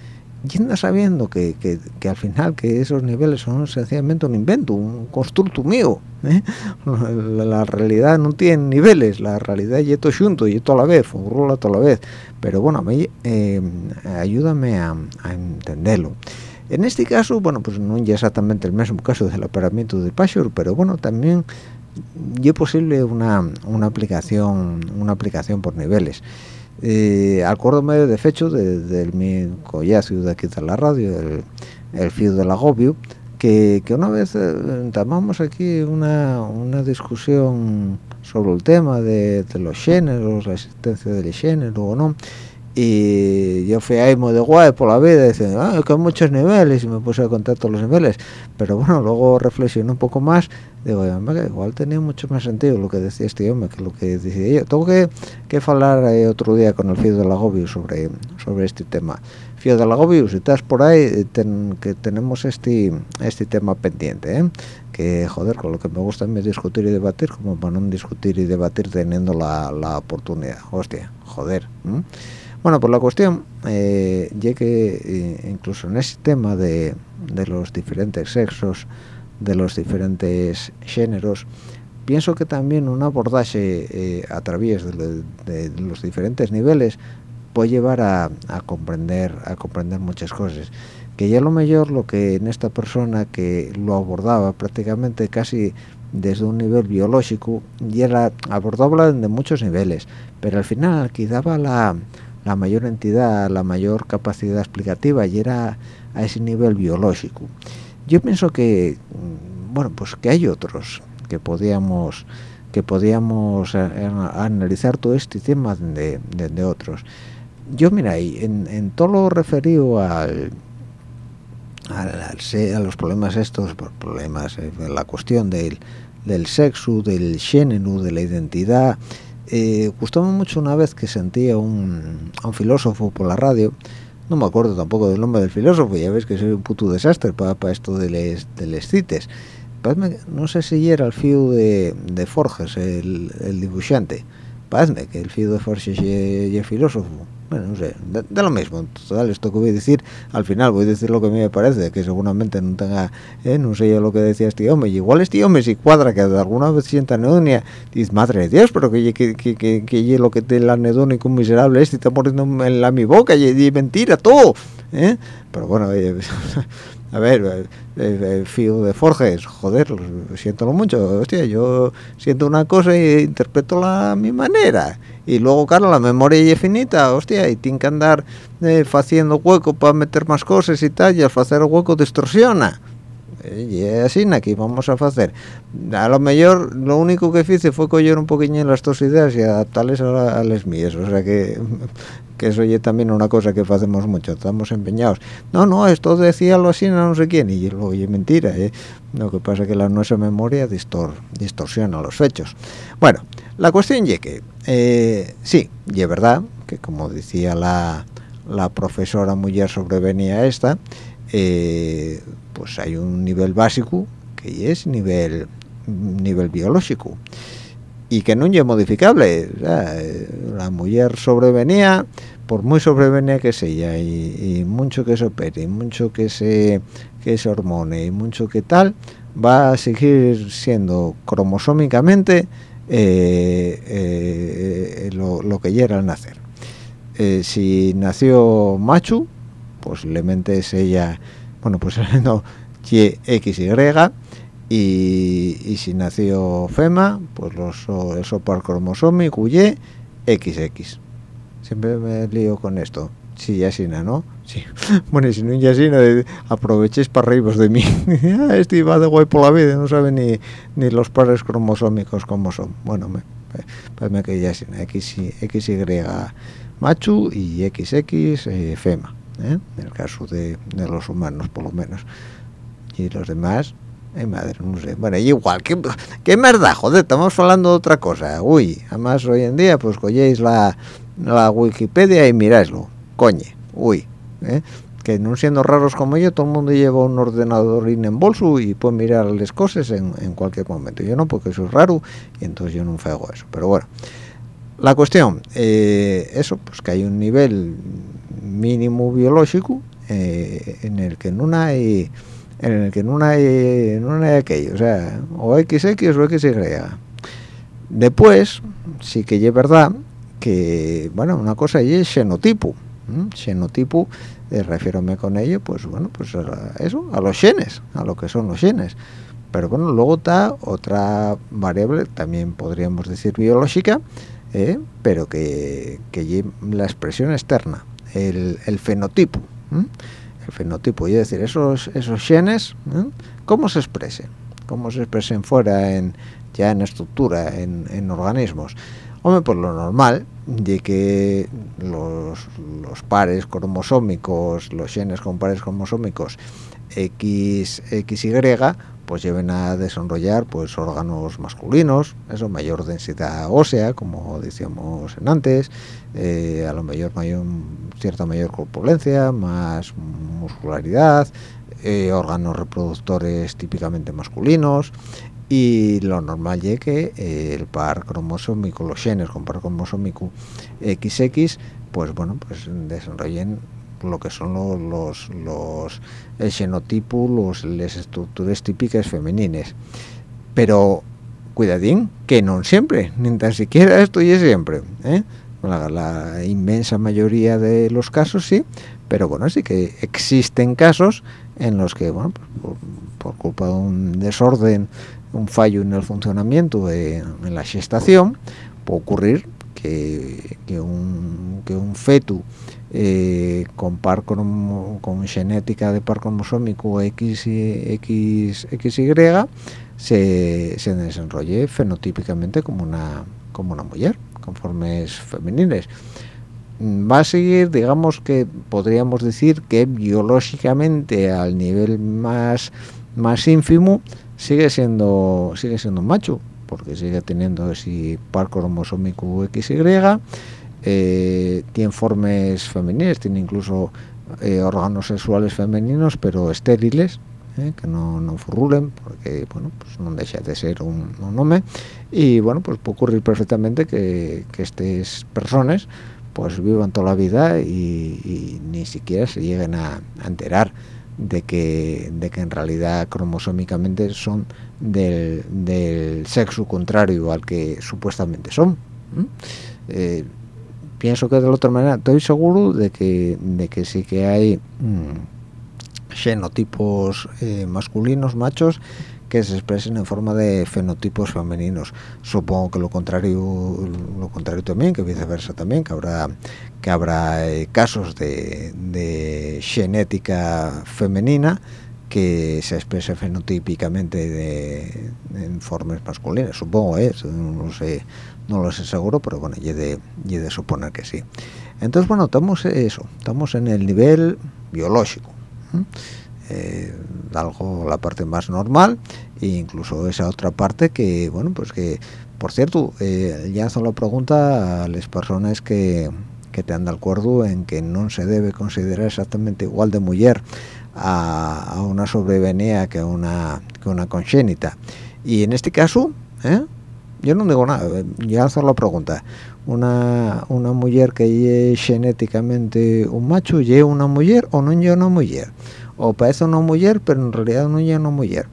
Speaker 2: y sabiendo que, que, al final que esos niveles son sencillamente un invento, un constructo mío. ¿eh? La, realidad no tiene niveles, la realidad es todo junto y todo a la vez, rula toda la vez. Pero bueno, a mí, eh, ayúdame a, entenderlo. En este caso, bueno, pues no es exactamente el mismo caso del operamiento de Pashur, pero bueno, también es posible una, una aplicación una aplicación por niveles e medio de fecho del de mi collacio de aquí de la radio el, el fío del agobio que, que una vez eh, tomamos aquí una, una discusión sobre el tema de, de los géneros la existencia del género o no y yo fui ahí muy de guay por la vida diciendo ah, que hay muchos niveles y me puse a contar todos los niveles. Pero bueno luego reflexioné un poco más digo igual tenía mucho más sentido lo que decía este hombre que lo que decía yo tengo que, que hablar eh, otro día con el Fío del Agobio sobre sobre este tema. Fío del Agobio si estás por ahí eh, que tenemos este este tema pendiente ¿eh? que joder con lo que me gusta es discutir y debatir como para no discutir y debatir teniendo la, la oportunidad. Hostia joder bueno, por la cuestión, eh, ya que eh, incluso en ese tema de, los diferentes sexos, de los diferentes géneros, pienso que también un abordaje eh, a través de, los diferentes niveles puede llevar a, comprender a comprender muchas cosas. Que ya lo mejor lo que en esta persona que lo abordaba prácticamente casi desde un nivel biológico y era abordaba de muchos niveles pero al final aquí daba la, la mayor entidad, la mayor capacidad explicativa y era a ese nivel biológico. Yo pienso que, mm, bueno, pues que hay otros que podíamos que podíamos analizar todo este tema de, de, otros. Yo, mira, en, en todo lo referido al, al, a los problemas estos, problemas, eh, la cuestión del, del sexo, del género, de la identidad, eh, gustó mucho una vez que sentía un, a un filósofo por la radio. No me acuerdo tampoco del nombre del filósofo ya ves que soy un puto desastre para esto de les, de les cites. No sé si era el fío de, de Forges el, el dibujante parece que el fío de Forges el filósofo bueno, no sé, de, lo mismo, total, esto que voy a decir, al final voy a decir lo que a mí me parece, que seguramente no tenga, eh, no sé yo lo que decía este hombre, y igual este hombre si cuadra que alguna vez sienta anedonia, dice, madre de Dios, pero que que, que, que, que lo que te la anedónico miserable este está poniendo en la mi boca, y, mentira, todo, ¿eh? pero bueno, a ver, eh, eh, fío de Forges, joder, siento mucho, hostia, yo siento una cosa y interpreto la mi manera, y luego claro la memoria es finita hostia y tiene que andar eh, haciendo hueco para meter más cosas y tal y al hacer hueco distorsiona. eh, y así aquí vamos a hacer. A lo mejor lo único que hice fue coger un poquillo las dos ideas y adaptarles a, las mías o sea que que eso es también una cosa que hacemos mucho estamos empeñados. No no esto decía lo así no sé quién y luego es mentira ¿eh? lo que pasa es que la nuestra memoria distorsiona los hechos. Bueno la cuestión es que eh, sí, y es verdad que como decía la, la profesora mujer sobrevenía esta, eh, pues hay un nivel básico que es nivel nivel biológico y que no es modificable eh, la mujer sobrevenía por muy sobrevenía que sea y, mucho que se opere y mucho que se que se hormone y mucho que tal va a seguir siendo cromosómicamente eh, eh, lo, que llega al nacer. Si nació macho posiblemente es ella bueno pues no XY y, y si nació FEMA, pues los, el sopar cromosómico Y XX. Siempre me lío con esto. Sí, Yasina, ¿no? Sí. Bueno, y si no Yasina, aprovechéis para reíros de mí. Ah, este va de guay por la vida, no sabe ni, ni los pares cromosómicos cómo son. Bueno, me, me, que Yasina, XY macho y XX eh, fema, ¿eh? en el caso de, de los humanos por lo menos. Y los demás, Ay, madre, no sé. Bueno, igual, ¿qué, qué merda, joder, estamos hablando de otra cosa. Uy, además hoy en día, pues cogéis la, la Wikipedia y miráislo. Coñe, uy, ¿eh? que no siendo raros como yo, todo el mundo lleva un ordenador en bolso y puede mirar las cosas en, en, cualquier momento. Yo no, porque soy raro y entonces yo no hago eso. Pero bueno, la cuestión, eh, eso, pues que hay un nivel mínimo biológico eh, en el que no hay en el que no hay, no hay aquello, o sea, o XX o XY. Después, sí que es verdad que, bueno, una cosa es xenotipo, xenotipo, eh, refiérome con ello, pues bueno, pues a eso, a los genes, a lo que son los genes. Pero bueno, luego está otra variable, también podríamos decir biológica, eh, pero que, la expresión externa, el, fenotipo el fenotipo, y decir, esos esos genes, cómo se expresen, cómo se expresen fuera en ya en estructura, en, organismos. Hombre, pues lo normal de que los, los, pares cromosómicos, los genes con pares cromosómicos X, XY, pues lleven a desarrollar pues órganos masculinos, eso, mayor densidad ósea, como decíamos en antes, eh, a lo mejor mayor, cierta mayor corpulencia, más muscularidad, eh, órganos reproductores típicamente masculinos, y lo normal es que eh, el par cromosómico, los genes con par cromosómico XX, pues bueno, pues desarrollen lo que son los, los, el xenotipo, los, las estructuras típicas femeninas. Pero, cuidadín, que no siempre, ni tan siquiera esto y siempre. ¿eh? La, inmensa mayoría de los casos sí, pero bueno, sí que existen casos en los que, bueno, pues, por, culpa de un desorden, un fallo en el funcionamiento de, en la gestación, puede ocurrir que, que, un, que un feto eh, con par con, genética de par cromosómico X y X, XY se, se desenrolle fenotípicamente como una como una mujer con formas femeniles. Va a seguir digamos que podríamos decir que biológicamente al nivel más más ínfimo sigue siendo sigue siendo macho porque sigue teniendo ese par cromosómico XY eh, tiene formas femeninas, tiene incluso eh, órganos sexuales femeninos, pero estériles, eh, que no, no furrulen, porque, bueno, pues no deja de ser un, hombre, y, bueno, pues puede ocurrir perfectamente que, que estas personas, pues vivan toda la vida y, ni siquiera se lleguen a, enterar de que, de que en realidad cromosómicamente son del sexo contrario al que supuestamente son pienso que de la otra manera estoy seguro de que de que sí que hay mm, eh, masculinos machos que se expresen en forma de fenotipos femeninos. Supongo que lo contrario lo contrario también que viceversa también que habrá que habrá eh, casos de genética femenina que se exprese fenotípicamente de, en formas masculinas supongo ¿eh? no sé no lo sé seguro pero bueno y de, de suponer que sí. Entonces bueno estamos eso estamos en el nivel biológico eh, algo la parte más normal e incluso esa otra parte que bueno pues que por cierto eh, ya solo pregunta a las personas que que te han de acuerdo en que no se debe considerar exactamente igual de mujer a, una sobrevenida que una que una congénita y en este caso ¿eh? yo no digo nada yo hago la pregunta una una mujer que es genéticamente un macho ¿es una mujer o no es una mujer o parece una mujer pero en realidad no es una mujer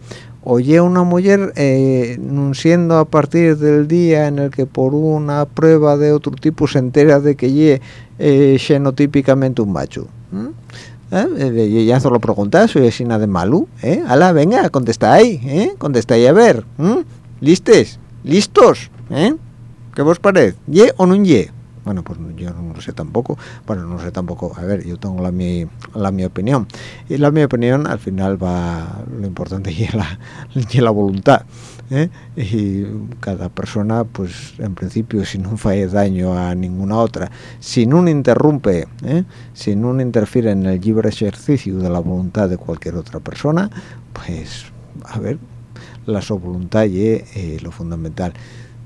Speaker 2: o una mujer eh, siendo a partir del día en el que por una prueba de otro tipo se entera de que es eh, genotípicamente un macho. Eh ya solo preguntas soy nada de malo ¿eh? ala venga contesta ahí ¿eh? contesta ahí a ver listes listos ¿eh? ¿qué vos parece? ¿ye o no ye? bueno pues yo no lo sé tampoco bueno no sé tampoco a ver yo tengo la mi la mi opinión y la mi opinión al final va lo importante es la, la voluntad ¿eh? y cada persona pues en principio si no falle daño a ninguna otra si no interrumpe ¿eh? si no interfiere en el libre ejercicio de la voluntad de cualquier otra persona pues a ver la su voluntad es eh, lo fundamental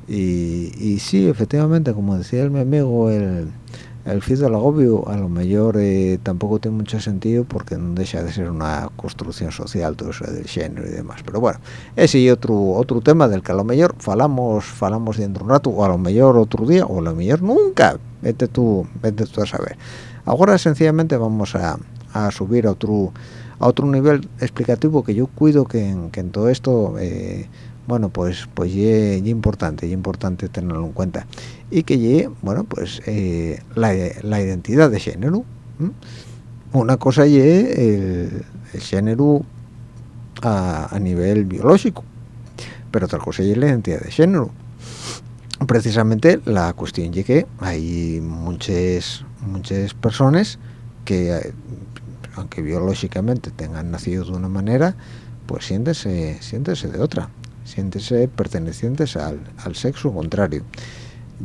Speaker 2: y, y sí efectivamente como decía el mi amigo el el fin del agobio a lo mejor eh, tampoco tiene mucho sentido porque no deja de ser una construcción social todo eso del género y demás. Pero bueno ese y otro otro tema del que a lo mejor falamos falamos dentro de un rato o a lo mejor otro día o a lo mejor nunca. Vete tú vete tú a saber. Ahora sencillamente vamos a, subir a otro a otro nivel explicativo que yo cuido que en, que en todo esto eh, bueno pues pues es importante y importante tenerlo en cuenta. Y que bueno pues eh, la, identidad de género una cosa es el, género a, nivel biológico pero otra cosa es la identidad de género precisamente la cuestión es que hay muchas muchas personas que aunque biológicamente tengan nacido de una manera pues siéntese siéntese de otra siéntese pertenecientes al, sexo contrario.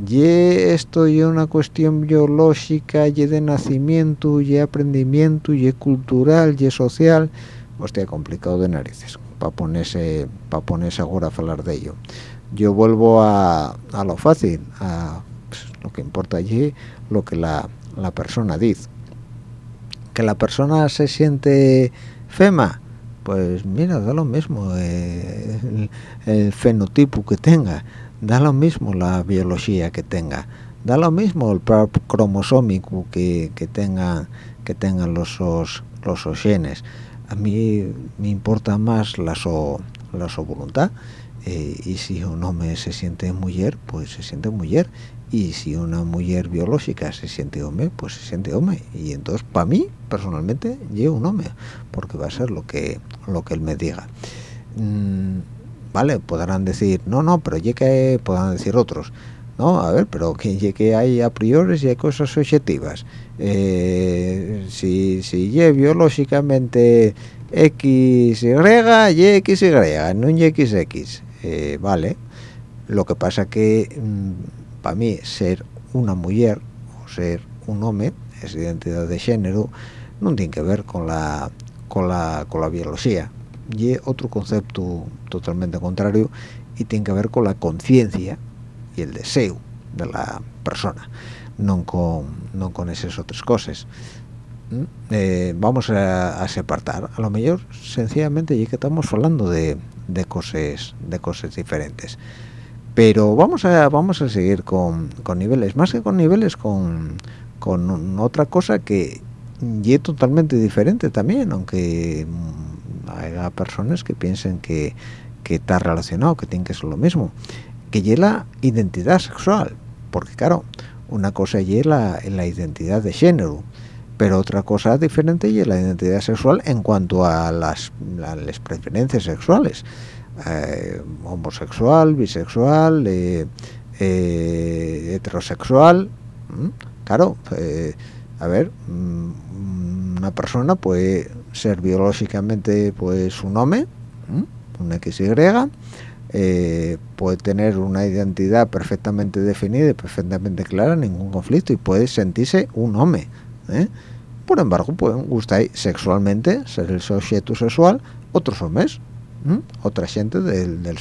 Speaker 2: Y esto es una cuestión biológica y de nacimiento y aprendimiento y cultural y social. Hostia complicado de narices para ponerse para ponerse ahora a hablar de ello. Yo vuelvo a, a lo fácil a pues, lo que importa allí lo que la, la persona dice. Que la persona se siente fema pues mira, da lo mismo eh, el, fenotipo que tenga, da lo mismo la biología que tenga, da lo mismo el cromosómico que, que tengan que tengan los los genes. A mí me importa más la so, la so voluntad eh, y si un hombre se siente mujer, pues se siente mujer y si una mujer biológica se siente hombre pues se siente hombre. Y entonces para mí personalmente llevo un hombre porque va a ser lo que lo que él me diga. Mm, vale podrán decir no no pero que podrán decir otros no a ver pero que que hay a priori y hay cosas objetivas. Eh, si si ye biológicamente x y y x y no y x x vale. Lo que pasa que mm, para mí ser una mujer o ser un hombre es identidad de género no tiene que ver con la con la con la biología. Y otro concepto totalmente contrario y tiene que ver con la conciencia y el deseo de la persona no con no con esas otras cosas. ¿Mm? eh, vamos a, a, separar a lo mejor sencillamente ya que estamos hablando de, de cosas de cosas diferentes pero vamos a vamos a seguir con, niveles más que con niveles con, otra cosa que es totalmente diferente también aunque haya personas que piensen que, está relacionado que tiene que ser lo mismo que es la identidad sexual. Porque claro una cosa es la, la identidad de género pero otra cosa diferente es la identidad sexual en cuanto a las, a las preferencias sexuales eh, homosexual, bisexual, eh, eh, heterosexual. Claro, a ver, mm, una persona puede ser biológicamente pues un hombre, un XY, puede tener una identidad perfectamente definida y perfectamente clara, ningún conflicto, y puede sentirse un hombre. Por embargo, pueden gustar sexualmente, ser el sujeto sexual, otros hombres otra gente del, del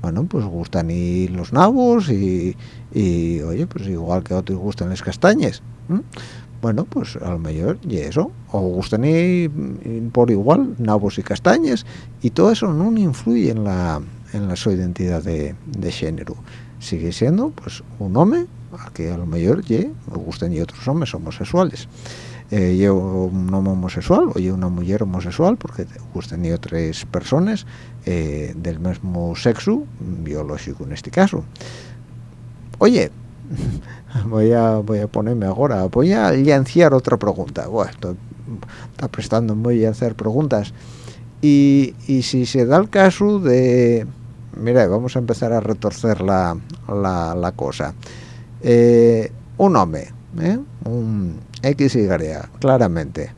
Speaker 2: bueno pues gustan y los nabos y, oye pues igual que a otros gustan las castañas bueno pues a lo mejor y eso. O gustan y, por igual nabos y castañas. Y todo eso no influye en la en la su identidad de, género. Sigue siendo pues un hombre a que a lo mejor me gustan y otros hombres homosexuales eh, yo un hombre homosexual o yo una mujer homosexual porque gustan y otras personas eh, del mismo sexo biológico en este caso. Oye voy a voy a ponerme ahora voy a lanzar otra pregunta. Bueno está prestando muy a hacer preguntas. Y, y, si se da el caso de mira vamos a empezar a retorcer la, la, cosa. Eh, un hombre un XY claramente.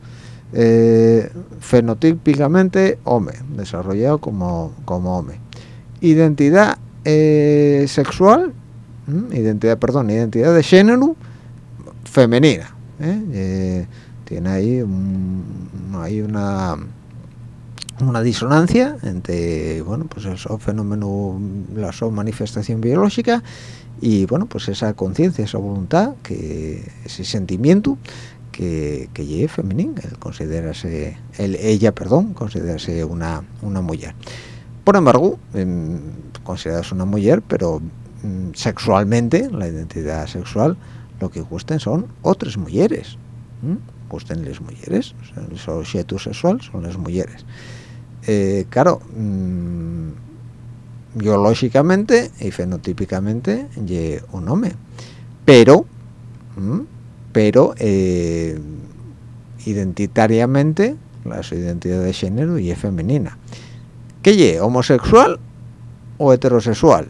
Speaker 2: Eh, fenotípicamente hombre desarrollado como como hombre. Identidad sexual identidad perdón identidad de género femenina tiene ahí hay una una disonancia entre bueno pues eso fenómeno la su manifestación biológica y bueno pues esa conciencia esa voluntad ese sentimiento que que lleve femenino él considerase él, ella perdón considerase una una mujer. Por embargo considerarse una mujer pero mm, sexualmente la identidad sexual lo que gusten son otras mujeres gusten las mujeres el objeto sexual son las mujeres. Eh, claro mm, biológicamente y fenotípicamente es un hombre pero pero eh, identitariamente la su identidad de género y es femenina ¿qué es? homosexual o heterosexual?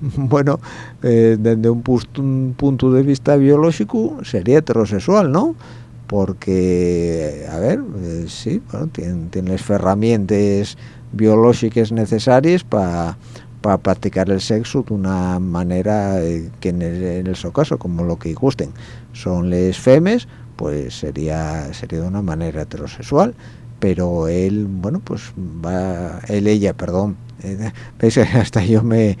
Speaker 2: bueno, eh, desde un, punto de vista biológico sería heterosexual, ¿no? Porque, a ver, eh, sí, bueno, tiene, las herramientas biológicas necesarias para practicar el sexo de una manera eh, que en el, en el caso, como lo que gusten, son les femes, pues sería sería de una manera heterosexual, pero él, bueno, pues va, él, ella, perdón, hasta yo me,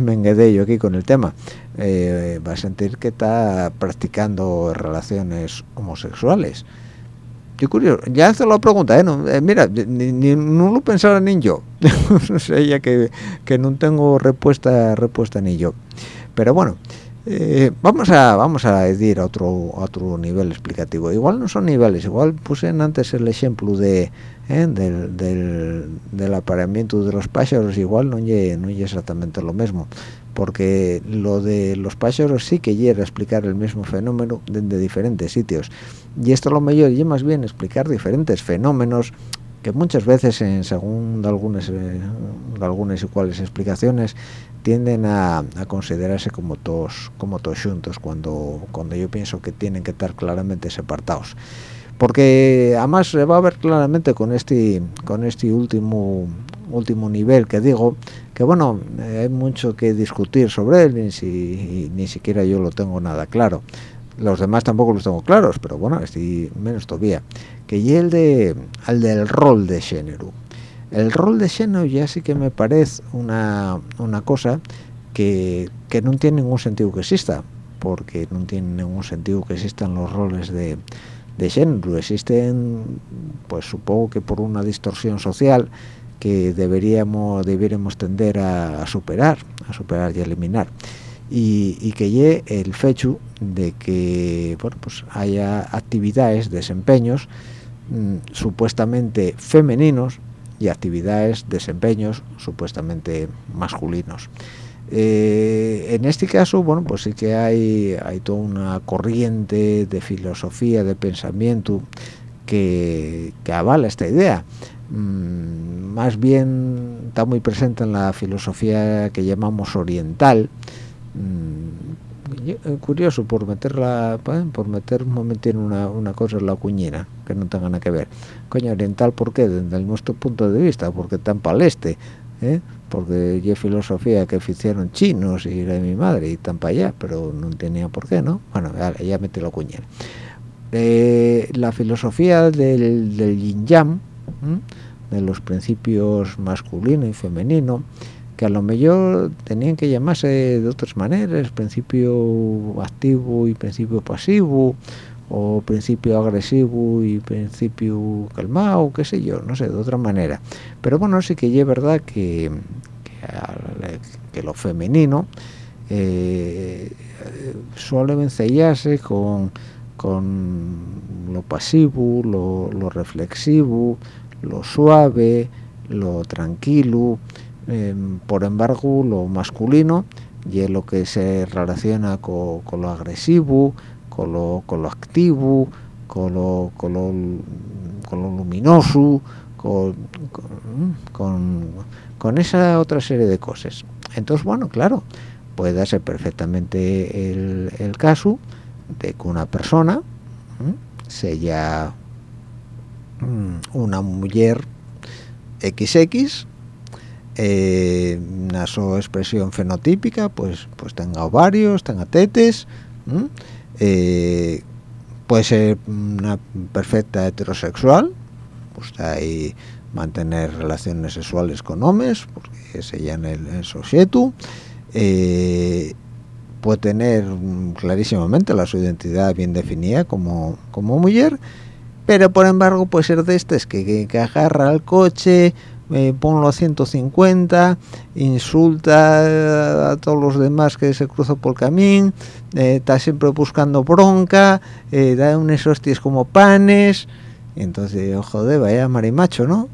Speaker 2: me yo aquí con el tema. Eh, va a sentir que está practicando relaciones homosexuales yo curioso ya hace la pregunta ¿eh? No, eh, mira ni, no lo pensaba ni yo no sé ya que, que no tengo respuesta respuesta ni yo pero bueno eh, vamos a vamos a decir a otro otro nivel explicativo igual no son niveles igual puse antes el ejemplo de ¿eh? del, del, apareamiento de los pájaros igual no es no exactamente lo mismo porque lo de los pájaros sí que llega a explicar el mismo fenómeno desde diferentes sitios. Y esto lo mejor y más bien explicar diferentes fenómenos que muchas veces en según algunas eh, algunas y cuales explicaciones tienden a, considerarse como todos como juntos cuando cuando yo pienso que tienen que estar claramente separados porque además se va a ver claramente con este con este último último nivel que digo que bueno hay mucho que discutir sobre él ni si ni siquiera yo lo tengo nada claro. Los demás tampoco los tengo claros pero bueno estoy menos todavía. Que y el de el del rol de género el rol de género ya sí que me parece una, una cosa que, que, no tiene ningún sentido que exista, porque no tiene ningún sentido que existan los roles de, de género. Existen, pues supongo que por una distorsión social que deberíamos deberíamos tender a, superar, a superar y eliminar. Y, que llegue el fecho de que bueno, pues haya actividades, desempeños mm, supuestamente femeninos y actividades, desempeños supuestamente masculinos. Eh, en este caso, bueno, pues sí que hay, hay toda una corriente de filosofía, de pensamiento que, avala esta idea. Mm, más bien está muy presente en la filosofía que llamamos oriental, mm, eh, curioso por meterla eh, por meter un momento en una, una cosa en la cuñina que no tenga nada que ver coño oriental ¿por qué? desde nuestro punto de vista porque tan paleste ¿eh? porque yo filosofía que hicieron chinos y de mi madre y tan para allá pero no tenía por qué ¿no? bueno ya, metí la cuñina la filosofía del, del yin yang de los principios masculino y femenino que a lo mejor tenían que llamarse de otras maneras, principio activo y principio pasivo, o principio agresivo y principio calmado, qué sé yo, no sé, de otra manera. Pero bueno, sí que es verdad que, que, lo femenino eh, suele vencellarse con, con lo pasivo, lo, reflexivo, lo suave, lo tranquilo. Em, por embargo, lo masculino y lo que se relaciona con, con lo agresivo, con lo, con lo activo, con lo, con lo, con luminoso, con, con, con, esa otra serie de cosas. Entonces, bueno, claro, puede darse perfectamente el, el caso de que una persona sea mm, una mujer XX eh, su expresión fenotípica pues pues tenga ovarios tenga tetes eh, puede ser una perfecta heterosexual pues ahí mantener relaciones sexuales con hombres porque serían el, el sujeto eh, puede tener clarísimamente la su identidad bien definida como, como mujer pero por embargo puede ser de este que, que, agarra el coche eh, ponlo a 150 insulta a todos los demás que se cruzan por el camino eh, está siempre buscando bronca eh, da unos hostias como panes entonces joder vaya marimacho no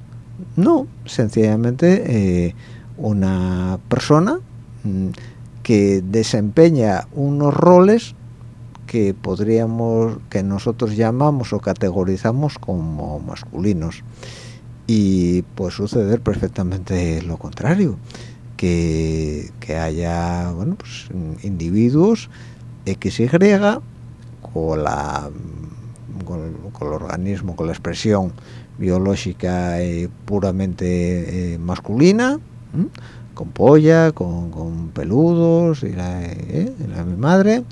Speaker 2: no sencillamente eh, una persona mm, que desempeña unos roles que podríamos que nosotros llamamos o categorizamos como masculinos. Y puede suceder perfectamente lo contrario que, que haya bueno pues, individuos XY con la con, el organismo con la expresión biológica eh, puramente eh, masculina con polla, con, peludos y la, eh, la mi madre,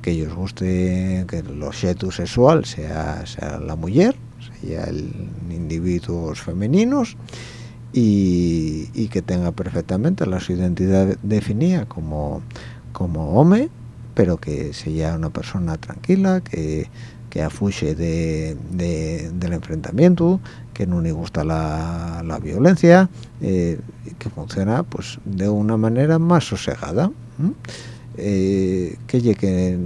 Speaker 2: que ellos guste que el objeto sexual sea, sea la mujer, sea el individuos femeninos y, y, que tenga perfectamente la su identidad definida como, como hombre, pero que sea una persona tranquila, que, que afuche de, del enfrentamiento, que no le gusta la, la violencia, eh, que funciona pues de una manera más sosegada. Eh, que, que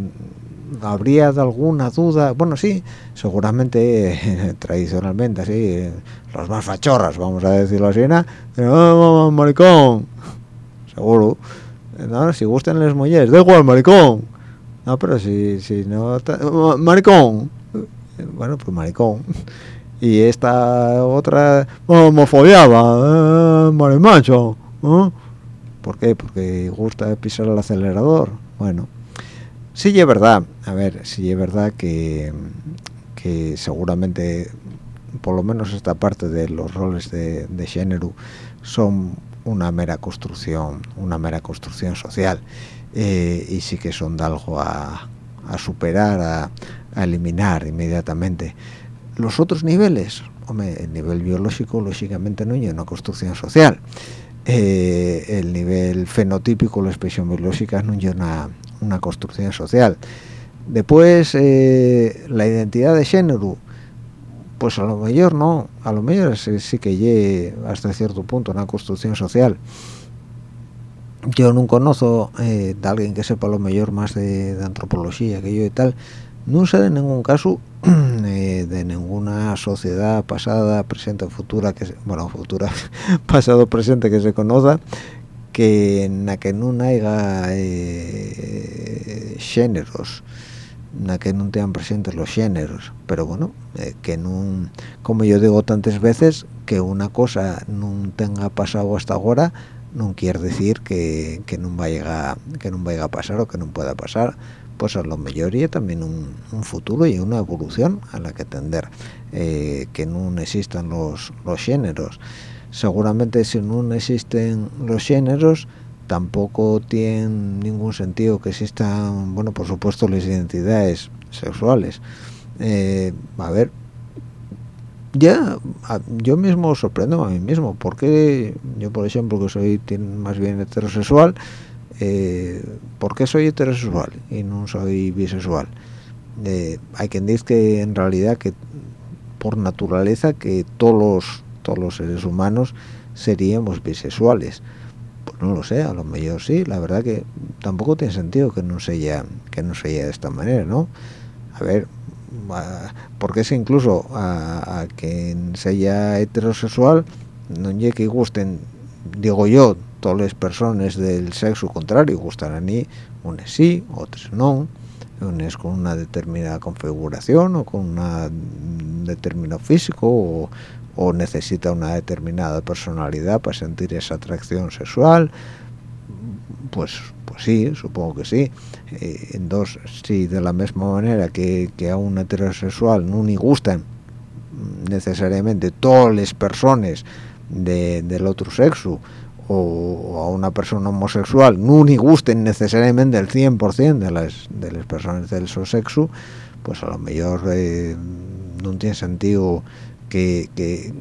Speaker 2: habría alguna duda, bueno sí, seguramente tradicionalmente así, los más fachorras, vamos a decirlo así, ¿no? maricón, seguro, no, si gustan las mujeres, da igual maricón no, pero si, si no... Maricón. Bueno, pues maricón. Y esta otra... Homofobiaba. Eh, marimacho. ¿eh? ¿Por qué? Porque gusta pisar el acelerador. Bueno. Sí es verdad. A ver, sí es verdad que, que seguramente por lo menos esta parte de los roles de, de género son una mera construcción, una mera construcción social eh, y sí que son de algo a, superar, a, eliminar inmediatamente. Los otros niveles, el nivel biológico lógicamente no hay una construcción social. Eh, el nivel fenotípico, la expresión biológica no hay una, una construcción social. Después, eh, la identidad de género, pues a lo mejor no, a lo mejor sí, sí que llegue hasta cierto punto una construcción social yo no conozco eh, de alguien que sepa lo mejor más de, antropología que yo y tal no sé de ningún caso eh, de ninguna sociedad pasada presente o futura que bueno futura pasado presente que se conozca que en la que no haya eh, géneros en la que no tengan presentes los géneros. Pero bueno eh, que no como yo digo tantas veces que una cosa no tenga pasado hasta ahora no quiere decir que, que no que no vaya a pasar o que no pueda pasar pues a lo mejor y también un, futuro y una evolución a la que tender eh, que no existan los, los géneros. Seguramente si no existen los géneros tampoco tiene ningún sentido que existan bueno por supuesto las identidades sexuales. Eh, a ver ya yo mismo sorprendo a mí mismo porque yo por ejemplo que soy más bien heterosexual eh, ¿por qué soy heterosexual y no soy bisexual? Eh, hay quien dice que en realidad que por naturaleza que todos los, todos los seres humanos seríamos bisexuales. Pues no lo sé, a lo mejor sí, la verdad que tampoco tiene sentido que no sea que no sea de esta manera, ¿no? A ver, porque es incluso a, quien sea heterosexual no llegue que gusten, digo yo, todas las personas del sexo contrario gustan a mí, unas sí, otras no, unas con una determinada configuración o con un determinado físico o, o necesita una determinada personalidad para sentir esa atracción sexual pues pues sí supongo que sí. Eh, en dos sí de la misma manera que, que a un heterosexual no ni gustan necesariamente todas las personas del otro sexo o, a una persona homosexual no ni gusten necesariamente el 100% de las, de las personas del sexo pues a lo mejor eh, no tiene sentido que, que,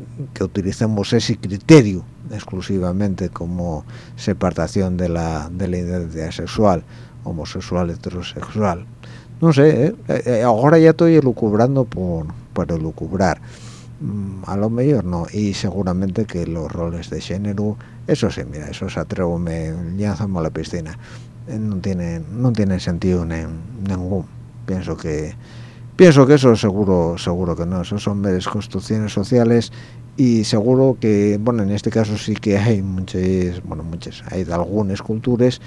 Speaker 2: utilicemos ese criterio exclusivamente como separación de la, de la identidad sexual, homosexual, heterosexual. No sé. Eh, eh, ahora ya estoy elucubrando por, por elucubrar. Mm, a lo mejor no, y seguramente que los roles de género, eso sí, mira, eso se atrevo, me lanzamos a la piscina. No tiene, no tiene sentido ningún. Pienso que pienso que eso seguro seguro que no eso son meras construcciones sociales y seguro que bueno en este caso sí que hay muchas bueno muchas hay de algunas culturas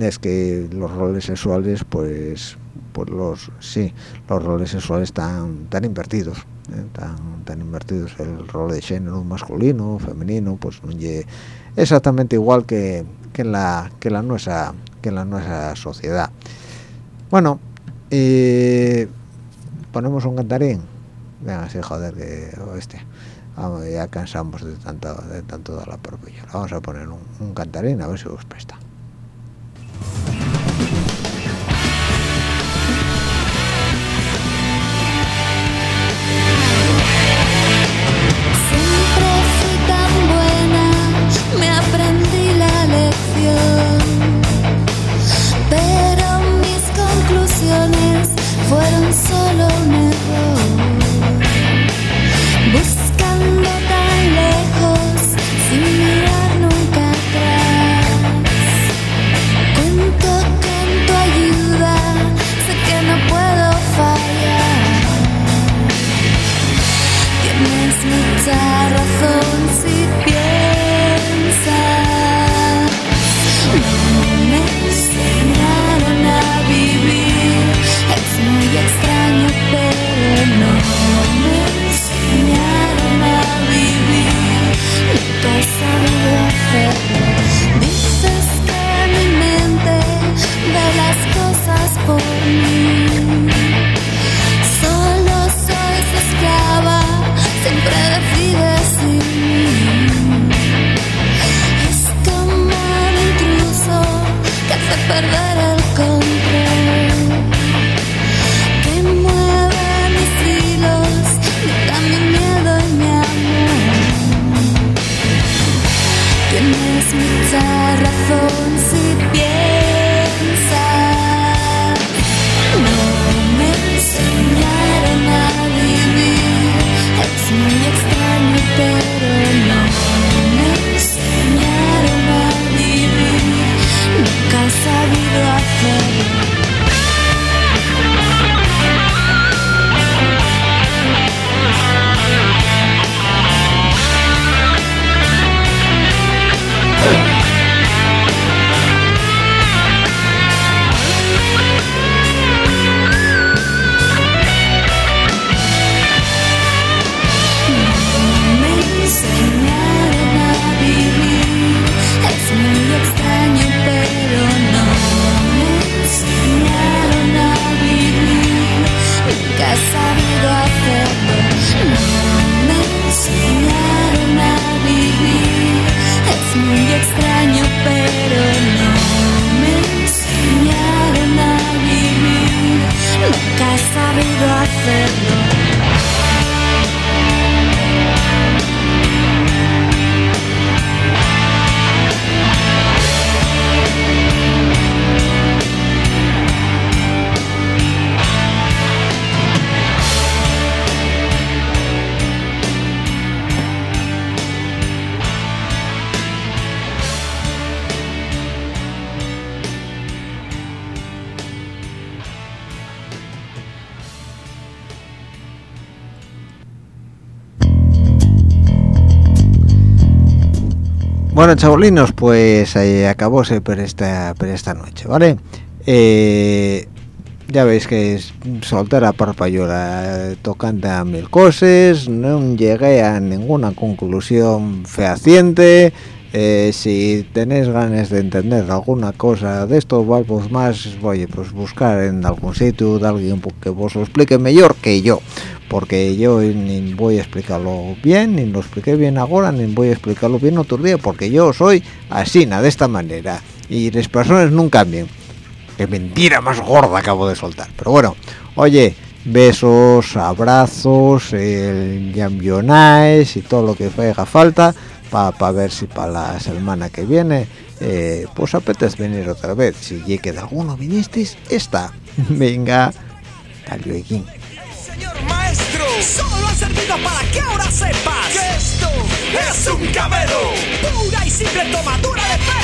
Speaker 2: es que los roles sexuales pues pues los sí los roles sexuales están tan invertidos ¿eh? tan tan invertidos. El rol de género masculino femenino pues exactamente igual que, que en la que la nuestra que la nuestra sociedad. Bueno eh, ponemos un cantarín. Venga sí joder que este ya cansamos de tanto de tanto de la propia vamos a poner un, un cantarín a ver si os presta Bueno, chavalinos, pues eh, acabóse por esta, por esta noche, ¿vale? Eh, ya veis que es soltera parpayola tocante a mil cosas, no llegué a ninguna conclusión fehaciente. Eh, si tenéis ganas de entender alguna cosa de esto, pues más, oye, pues buscar en algún sitio de alguien que vos lo explique mejor que yo porque yo ni voy a explicarlo bien, ni lo expliqué bien ahora, ni voy a explicarlo bien otro día, porque yo soy así, de esta manera, y las personas nunca cambian. Qué mentira más gorda acabo de soltar. Pero bueno, oye, besos, abrazos, el y todo lo que haga falta para ver si para la semana que viene eh, pues apetece venir otra vez. Si llegue de alguno vinisteis, está. Venga, luego
Speaker 1: señor maestro. Solo ha servido para que ahora sepas Que esto es un camelo Pura y simple tomadura de pelo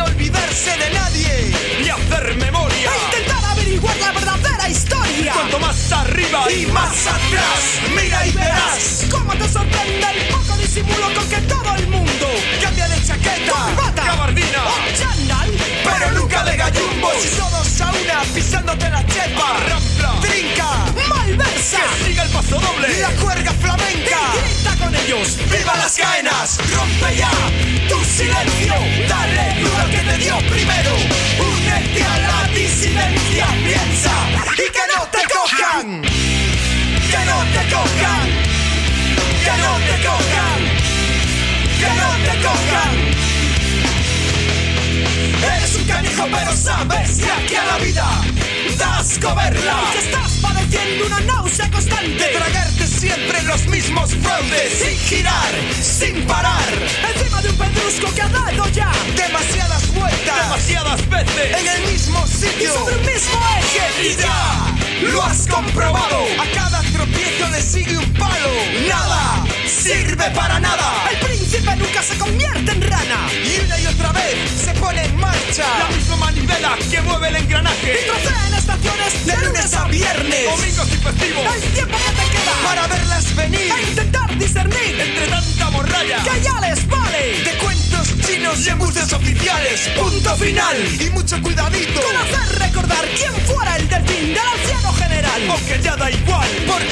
Speaker 1: olvidarse de nadie ni hacer memoria. E intentar averiguar la verdadera historia. Cuanto más arriba y más atrás, mira y verás cómo te sorprende el poco disimulo con que todo el mundo cambia de chaqueta, corbata, gabardina o chandal, pero nunca de gallumbos. Y todos a una pisándote la chepa, rampla, trinca, Que siga el paso doble, la cuerga flamenca. Y grita con ellos, ¡viva las caenas! Rompe ya tu silencio, dale duro que te dio primero. Únete a la disidencia, piensa y que no te cojan. Que no te cojan. Que no te cojan. Que no te cojan. Eres un canijo pero sabes que aquí a la vida das coberla Y que estás padeciendo una náusea constante. De tragarte siempre los mismos fraudes. Sin girar, sin parar. Encima de un pedrusco que ha dado ya. Demasiadas vueltas. Demasiadas veces. En el mismo sitio. Y sobre el mismo eje. Y ya lo has comprobado. A cada tropiezo le sigue un palo. Nada sirve para nada. El príncipe nunca se convierte en rana. Y una y otra vez se pone en marcha. La misma manivela que mueve el engranaje. Y trocea en estaciones de lunes a viernes. Domingos y festivos. El tiempo que te queda Para verlas venir. E intentar discernir Entre tanta morralla Que ya les vale. De cuentos chinos y embuses oficiales. Punto final. Y mucho cuidadito. Con hacer recordar quién fuera el delfín del anciano general. Aunque ya da igual. Porque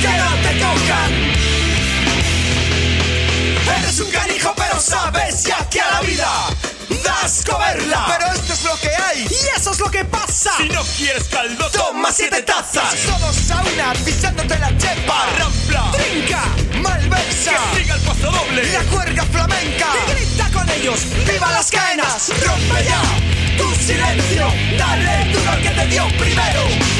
Speaker 1: Que no te cojan Eres un canijo pero sabes ya que a la vida das coberla Pero esto es lo que hay. Y eso es lo que pasa. Si no quieres caldo toma siete tazas. Todos a una pisándote la chepa. Rampla, trinca, malversa. Que siga el paso doble. La cuerga flamenca. Y grita con ellos, viva las caenas Rompe ya tu silencio. Dale duro que te dio primero